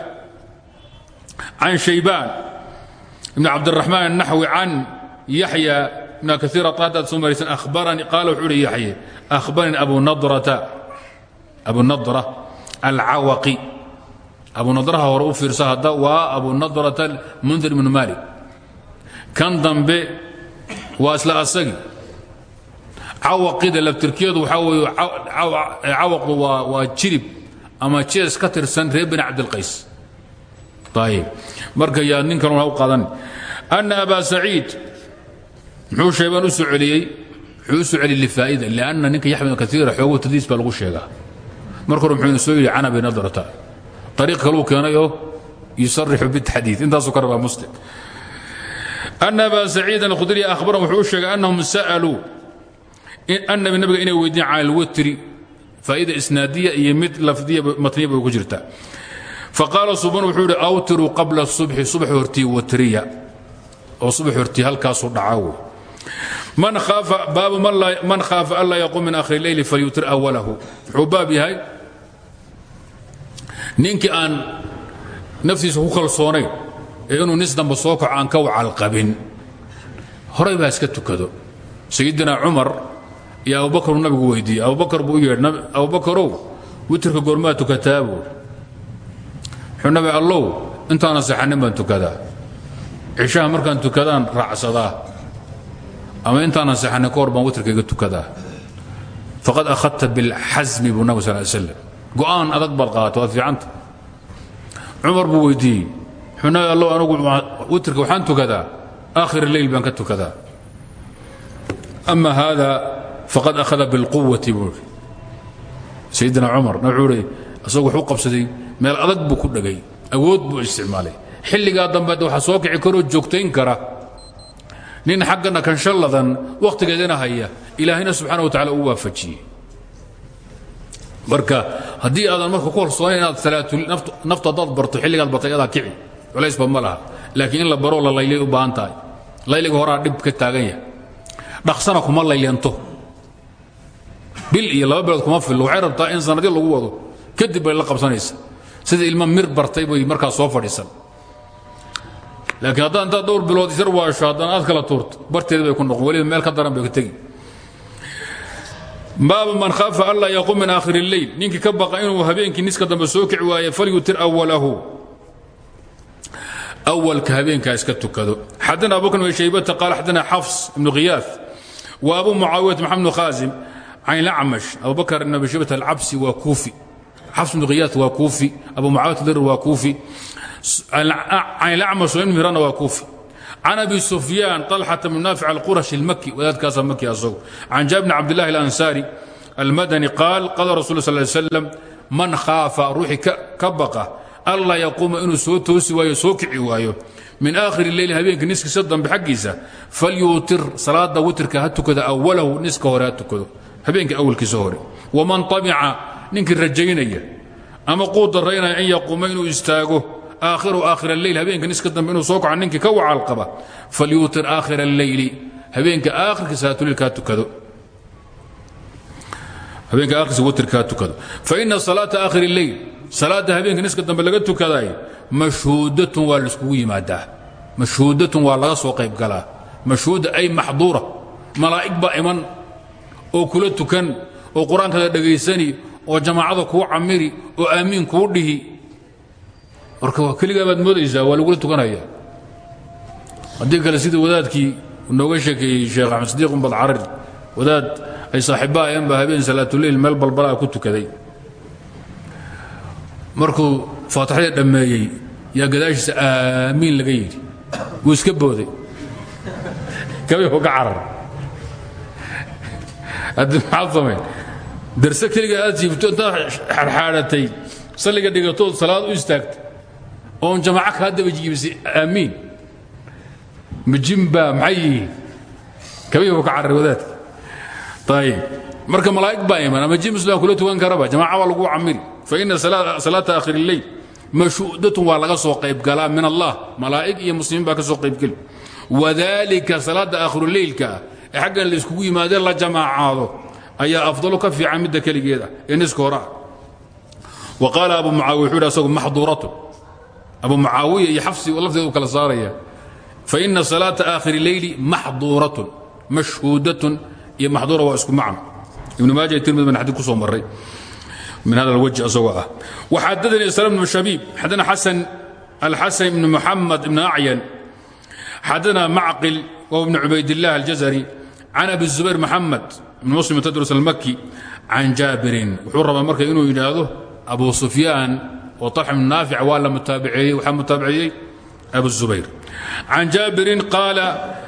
عن شhيبان بن cabدالرحمن النحوي عن يحيى بن كثير طاad soo maraysan أخبرني قال wuxuu hi يحيى أخبرني أبو نضرة أبو abunadraha hore u fiirsa hadda waa abunadrata mundir ibnu maalik kan dambe waa isla asagii cawaqida laftirkeedu waxaa weeye cawaqdu waa jirib ama jees ka tirsan reer bani cabdilqays ayib marka yaa nin kale waa qaadan. Anna abaa saciid muxuu sheebaan u soo celiyey wuxuu u soo ninka yaxmed kaiira xooguu tadiis baa lagu marka hore muxuu ina soo yidhi nadrata ariiq kaluu keenay oo yusarixu bitaxdiid intaasuu ka rabaa muslim ana abaa saciidan alkhudriy akhbaran wuxuu u sheegay annahum sa'aluu annabi nabiga inay weydiiyeen can alwitri faa'ida isnaadiya iyo mid lafdiya matniya bay ku jirtaa faqaala suban wuxuu yidhi awtiruu qabla subxi subax hortii watriya oo subax hortii halkaasuu dhacaa wey man khaafa baabu man khaafa an laa yaquum min akhri leyli falyutir awalahu wuxuu baab yahay ninkii aan naftiisa ku kalsoonayn ee inuu nis damba soo kaco aan ka wacal qabin. Horay baa iska tukado. Sayidina cumar iyo abubakru nabigu weydiiyey. Abubakar buu u yeedh abubakarow witrka goormaa tukataa buu wuxuu nabi allow intaana saxanin baan tukadaa. Cishaha markaan tukadaan raacsadaa. Ama intaanan saxanin ka hor baan witrkayga tukadaa. Faqad akhadta bilxasmi buu nabig sal slam go'aan adag baad qaata waad fiicanta. Cumar buu weydiiyey wuxuu nabi allow anugu witrka waxaan tukadaa aakhir leyl baan ka tukadaa. Ama hada faqad ahada bilquwati buu i sayidina cumar wuxuu i isagu wuxuu qabsaday meel adag buu ku dhegay awood buu isticmaalay. Xilligaa dambe waxaa soo kici karoo joogtayn kara nin xaggana kanshalladan wakhtigeedana haya ilaahayna subxaana wa tacala uu waafajiyey marka haddii aadan marka ku horsoonayn inaad naftu haddaad barto xilligaad bartay kici. Culaysba ma laha. Laakiin in la baroo la laylay u baahan tahay. Layliga horaa ka taagan yahay. Dhaqsana kuma laylanto. Bil iyo laba bilood kuma fillo. Waxay rabtaa in sanadyo lagu wado. Kadib bay la qabsanaysa. Sida ilma mir bartay bay markaa soo fadhiisan. Laakiin haddaa intaad dhowr bilood isar waasho aad kala tuurto barteeda bay ku noqon. Weliba meel ka daran bay ka tegi baabu man khaafa an laa yaquum min aakhir اleyl ninkii ka baqa inuu habeenkii niska dambe soo kici waaye falyutir awalahu awalka habeenkaa iska tukado. Xadana abubakr bn shaybata qaal xadana xafs ibnu khiyaaf wa abu mucaawiyata maxamed bnu khaasim can lacmash. Abubakr ibn abi shaybata alcabsi waa kuufi. Xafs ibnu khiyaaf waa kuufi. Abu mucaawiyat dir waa kuufi. Can lacmash ibn mirana waa kuufi can abi sufyaan طalxata bn naafic alqurashi اlmaki wadaadkaasa maki asagu can jaabir bn cabdillahi اlansaari almadani qaal qala rasul sal ly slam man khaafa ruuxii ka baqa alla yaquuma inuu soo toosi waayo soo kici waayo min aakhir leyl habeenka niskiisa dambe xaggiisa falyuutir salaada witrka ha tukado awalahu niska hore ha tukado habeenka awalkiisa hore waman طamica ninkii rajaynaya ama quu daraynaya an yaquuma inuu istaago aakhiru aakhir alleyl habeenka niska dambe inuu soo kaco ninkii ka wacaal qaba falyuutir aakhir alleyli habeenka aakhirkiisa saatulilkaa tukado. Habeenka akhirkiisa watirkaa tukado. Faina salaata aakhir اleyl salaadda habeenka niska dambe laga tukadaay mashhuudatun waa laiskugu yimaadaa. Mashhuudatun waa soo qayb galaa. Mashhuuda ay maxduura malaa'ig baa iman oo kula tukan oo qur'aankaada dhegaysani oo jamaacada kuu camiri oo aamiin kuu dhihi marka waa keligaa baad moodaysaa waa lagula tukanaya. Haddii kale sidii wadaadkii nooga sheekeeyey sheekh axmed sadiiq umbad carari wadaad ay saaxiibba ayan baa habeen salaatuleyl meel balbalaa ku tukaday. Markuu faatixada dhammeeyey yaa gadaashiisa aamiin laga yidhi. Wuu iska booday. Kabay uga carar. Haddi maxaad samayn darse aad jiifto intaad xadxaadhatay salliga dhigatood salaad u istaagta oon jamaaco kaa daba jiibisay aamiin. Majimba maxay? Yihiin kabay uga carar wadaadka. Ayib marka malaa'ig baa iman ama jims baa kula tukan karaba jamaaca waa lagu camiri. Faina salaata akhir اleyl mashhuudatun waa laga soo qaybgalaa min allah. Malaa'ig iyo muslimiin baa ka soo qaybgeli wadalika salaada akhruleylka ee xaggan la iskugu yimaadee la jamaacaado ayaa afdalu ka fiican midda keligeeda ee niska hore ah. Wa qaala abu mucaawiya wuxuu yidhi asagu maxduuratun abu mucaawiya iyo xafsi lafteedu kala saaraya faina salaata aakhiri leyli maxduuratun mashhuudatun iyo maxduura waa isku macno ibnu maaja tirmid ban xadii ku soo maray من هذا الوجه أسوأه وحدثني سلام بن شبيب حدثنا حسن الحسن بن محمد بن أعين حدثنا معقل وهو ابن عبيد الله الجزري عن أبي الزبير محمد بن مسلم تدرس المكي عن جابر وحرم مركة إنه يناده أبو سفيان وطلح بن نافع ولا متابعي وحمد متابعي أبو الزبير عن جابر قال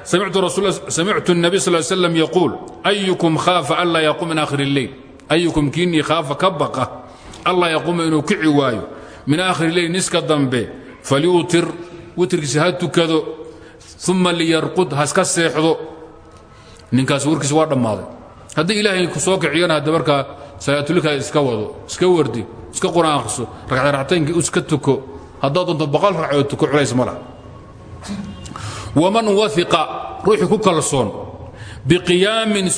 سمعت رسول الله سمعت النبي صلى الله عليه وسلم يقول أيكم خاف ألا يقوم من آخر الليل ayukum kiinii khaafa ka baqa allah yaquuma inuu kici waayo min aakhiri leyl niska dambe falyuutir witrkiisa ha tukado uma liyarqud haska seexdo ninkaas warkiisa waa dhammaaday haddii ilaahay ku soo kiciyana hadda markaa salaatulika iska wado iska wardi iska quraan akhriso ragcadractaynkii iska tuko haddaad doonto boqol ragcood tuko culays ma waman wafiqa ruuxii ku kalsoon biqiyaamin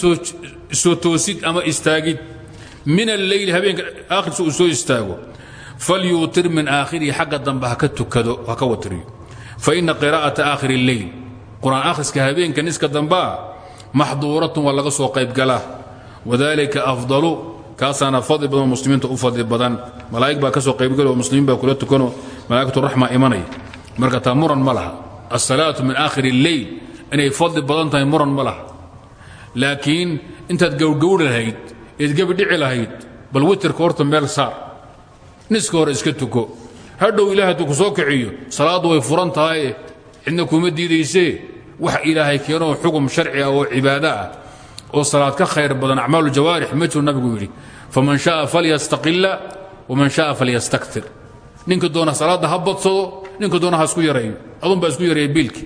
soo toosid ama istaagid min alleyli habeenka aakhirsa uu soo istaago falyuutir min aakhirihi xagga dambe ha ka tukado ha ka watriyo faina qiraa'ata aakhiri اlleyl qur'aan akhriska habeenka niska dambea maxduuratun waa laga soo qaybgalaa. Wadalika afdalu kaasaana fadli badan muslimiinta u fadli badan. Malaa'ig baa ka soo qaybgali oo muslimiin baa kula tukanoo malaa'ikatu raxma imanaya. Marka taa muran ma laha. Asalaatu min aakhiri اlleyl inay fadli badan tahay muran ma laha. Laakiin intaad gowrgowri lahayd eed gebi dhici lahayd bal witerka horta meel saar. Niska hore iska tuko. Hadhow ilahay hadduu ku soo kiciyo salaaddu way furan tahaye. Cidna kuma diidaysee? Wax ilaahay keenoo xugum sharci ah oo cibaado ah oo salaad ka khayr badan acmaalu jawaarix ma jiro nabigu yidhi faman sha'a falyastaqila waman sha'a falyastaktir ninka doona salaadda ha badsado ninka doona ha isku yareeyo adun baa isku yareeya biilki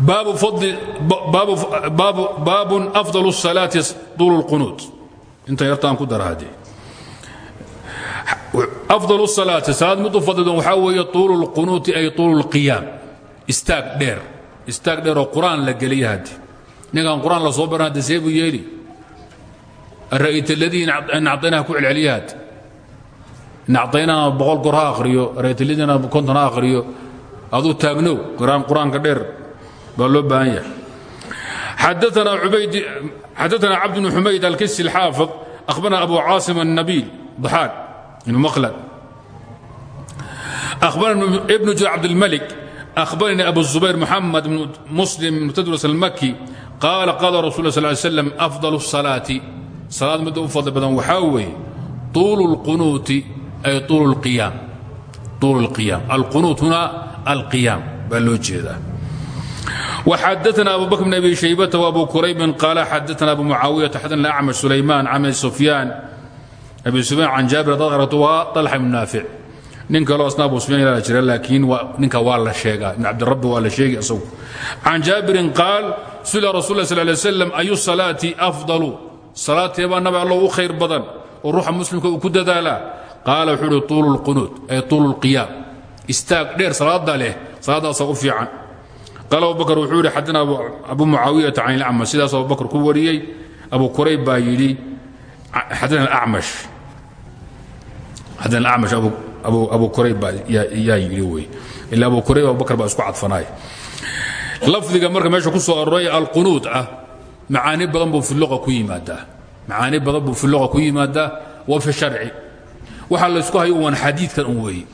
baabu baabun afdal الsalaati طuul اlqunuud inta yartaan ku dara haddee afdal salaati salaad mid u fadlidoon waxaa weeye tuulu lqunuuti ay tuulu lqiyaam istaag dheer. Istaag dheer oo qur'aan la geliya haddi ninkaan qur'aan la soo baran haddi see buu yeeli. Ara'ayta aladii in acdaynaha ku celceliya haddi in acdaynaha boqol goor ha akhriyo ara'ayta aladiina konton ha akhriyo. Aduu taagnow qiraan qur'aanka dheer baa loo baahan yahay. Xadaanaa ubayd xadaanaa cabd bnu xumayd alkisi alxaafid akhbarana abu caasim annabiil daxaak ibn mklad أخbarna ibn jur cabdالmلك أخbarnي abu الزubayr mحamed بn muslim بn tdrس الmaki qaala qaala rasul ه sl ly slam أfضل الصalaaةi salaad midda u fadli badan waxaa weeye طuul اlqunuuti ay طuul اlqiyaam طuul اlqiyaam alqunuut huna alqiyaam baa loo jeedaa وxadثna abu bكر بن أbي شhaybة وأbu كرayb qال xadثna abu معaaوiية xadثna أcmش سulayman can سفyaan abi sufyaan can jaabir dakratu waa alxa ibnu naafic nin kaleo isna abu sufyan yaa jira laakiin ninka waa la sheegaa. Ibn cabdirabbi waa la sheegi isagu. Can jaabirin qaal suila rasul lah sal lay slam ayu salaati afdalu? Salaatee baa nabi allow u khayr badan oo ruuxa muslimka uu ku dadaalaa qaala wuxuu uhi tuulu lqunuud ay tuulu lqiyaam istaag dheer salaada leh salaadaasaa u fiican. Qaala abubakr wuxuu yidhi xadana abu mucaawiyata can ilacmash. Sidaas abubakr ku wariyey. Abu kurayb baa yidhi xadana alacmash xadana acmash abu kurayb baa yaa yidhi wey. Abu kurayb abubakr baa isku cadfanaay lafdiga marka meesha ku soo aroray alqunuud ah macaani badan buu fi lua ku yimaadaa. Macaani badan buu fi luqa ku yimaadaa wa fi sharci. Waxa laysku hayo waan xadiidkan un weeye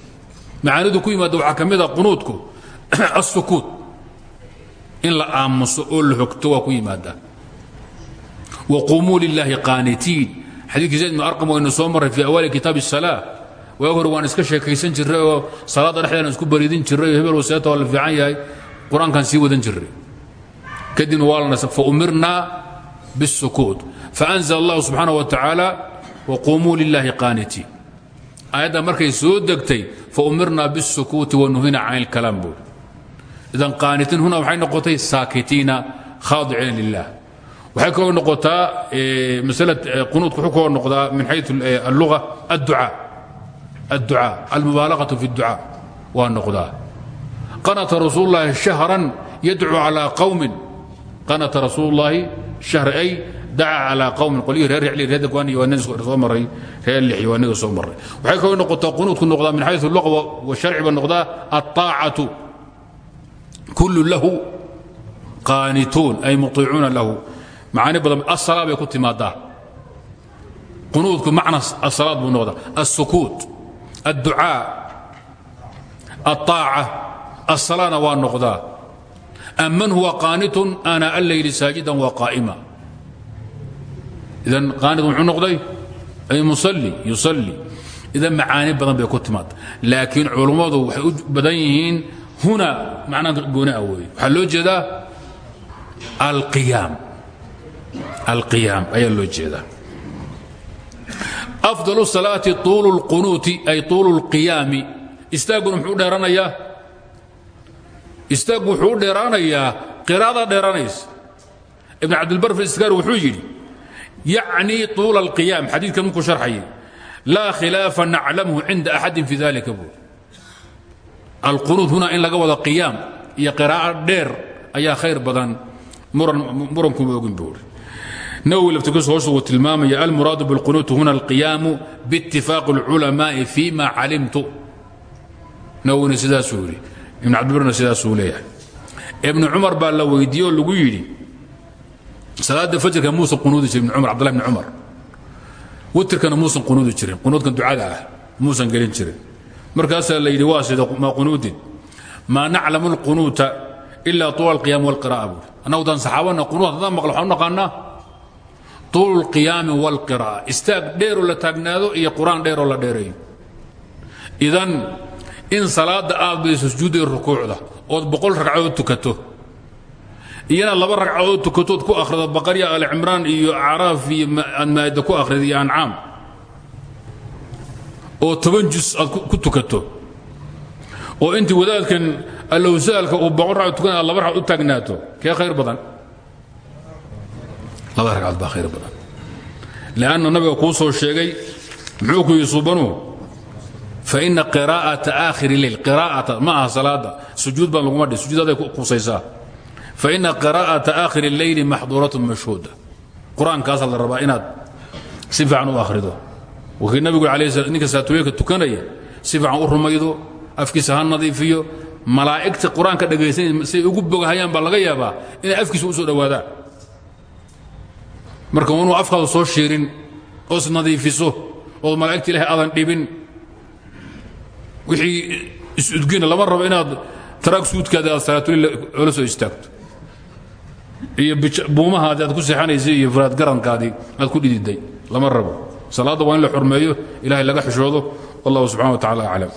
macaanidu ku yimaada waxaa ka mid a qunuudku asukuut in la aamuso oo ku yimaadaa. Waqumuu lilaahi qaanitiin. Xadiidkii zayd bn arqam waynu soo marray fi awaali kitaab waag hore waan iska sheekaysan jirray oo salaadda dhexdeena isku baridin jirray oo hebel waseeta waa la fiican yahay qur-aankaan sii wadan jirray kadibna waa lana faumirna bالsukuut faأnzl اllahu subxaanaه wa tacaala waqumuu lilaahi qaanitiin aayadda markay soo degtay faumirna bالsukuuti wanuhina can اlkalaam buuri idan qaanitiin huna waxay noqotay saakitiina khaadiciina lilah waxay kaloo noqotaa masala qunuudku wuxuu kaloo noqdaa min xayu alluga adducaa adducaa almubaalaqatu fi اdducaa waa noqdaa qanata rasuul اllahi shahran yadcuu calىa qawmin qanata rasuul اllahi shahra ay daca calىa qawmin qolyihii reer ricli reer dakwaani waa naga soo maray reer lixi waa naga soo maray waxay kaloo noqotaa qunuudku noqdaa min xayu alluga washarci ba noqdaa aلطaacatu kullu lahu qaanituun ay muطiicuuna lahu macaani badan asalaa bay ku timaadaa qunuudku macna asalaad buu noqdaa alsukuut adducaa alطaaca asalaana waa noqdaa. Aman huwa qaanitun ana allayli saajidan wa qaa'ima. Idan qaanid muxuu noqday? Ay musalli yusalli. Idan macaani badan bay ku timaada laakiin culummadu waxay u badan yihiin huna macnaa gooni ah weeye. Waxaa loo jeedaa alqiyaam. Alqiyaam ayaa loo jeedaa afdal salaati uul اlqunuuti ay uul اlqiyaami istaaguna muxuu dheeranayaa? Istaaggu wuxuu u dheeraanayaa qiraada dheeranaysa. Ibn cabdilbar fi iskaari wuxuu yidhi yacnii tuula alqiyaam xadiidkan markuu sharxayay laa khilaafa naclamhu cinda axadin fi dalika buur alqunuud huna in laga wado qiyaam iyo qiraa'o dheer ayaa khayr badan murankumaogin buuri nawowi laftigiisu hoosu uu tilmaamaya almuraadu bilqunuuti huna alqiyaamu biitifaaqi اlculamaa'i fima calimtu nawowina sidaasuu yidhi ibn cabdibarna sidaasuu leeyahay ibnu cumar baa la weydiiye oo lagu yidhi salaadda fajrka muusan qunuudi jirin ibn cumar abdullah ibn cumar witirkana muusan qunuudi jirin qunuudkan ducada ah muusan gelin jirin markaasaa la yidhi waa sida ma qunuudin maa naclamu اlqunuuta ila tuula alqiyaam wاlqira'a buuri annagu daan saxaabana qunuud haddaan maqlo waxaan u naqaanaa tuulu اlqiyaami wاlqira'a istaag dheeroo la taagnaado iyo qur'aan dheeroo la dheereeyo idan in salaadda aad bayso sujuudda iyo rukuucda ood boqol ragcadood tukato iyana laba ragcadood tukatood ku akhrido baqarya alcimraan iyo acraaf iyo aad maa'ida ku akhrida iyo ancaam oo toban jus aad ku tukato oo intii wadaadkan allowsaalka uu boqol ragcad tukan aad laba u taagnaato kee khayr badan laba ragcad baa khayr badan. Lianna nabiga kuu soo sheegay muxuu ku yidhi suubanuu faina qiraa'ata aakhiri leyl qiraa'ata ma aha salaada sujuud baan laguma dhi sujuudaday kusaysaa faina qiraa'ata aakhiri اleyli maxduuratun mashhuuda qur'aankaasaa la rabaa inaad si u akhrido. Wakii nabigu alay ninka saatooyinka tukanaya si u rumaydo afkiisa ha nadiifiyo. Malaa'igta qur'aanka dhegaysanay ugu bogahayaan baa laga yaabaa inay afkiisa u soo dhowaadaan marka inuu afkaada soo shiirin oos nadiifiso ood malaa'igta ilahay aadan dhibin. Wixii isudgina lama rabo inaad taraag suudkaada aad salaatulil ola soo istaagto. Iyo buumahaadi aad ku seexanaysay iyo furaad garankaadii aad ku dhididay lama rabo. Salaadda waa in la xurmeeyo ilahay laga xishoodo. Wallahu subxana wa tacala aclam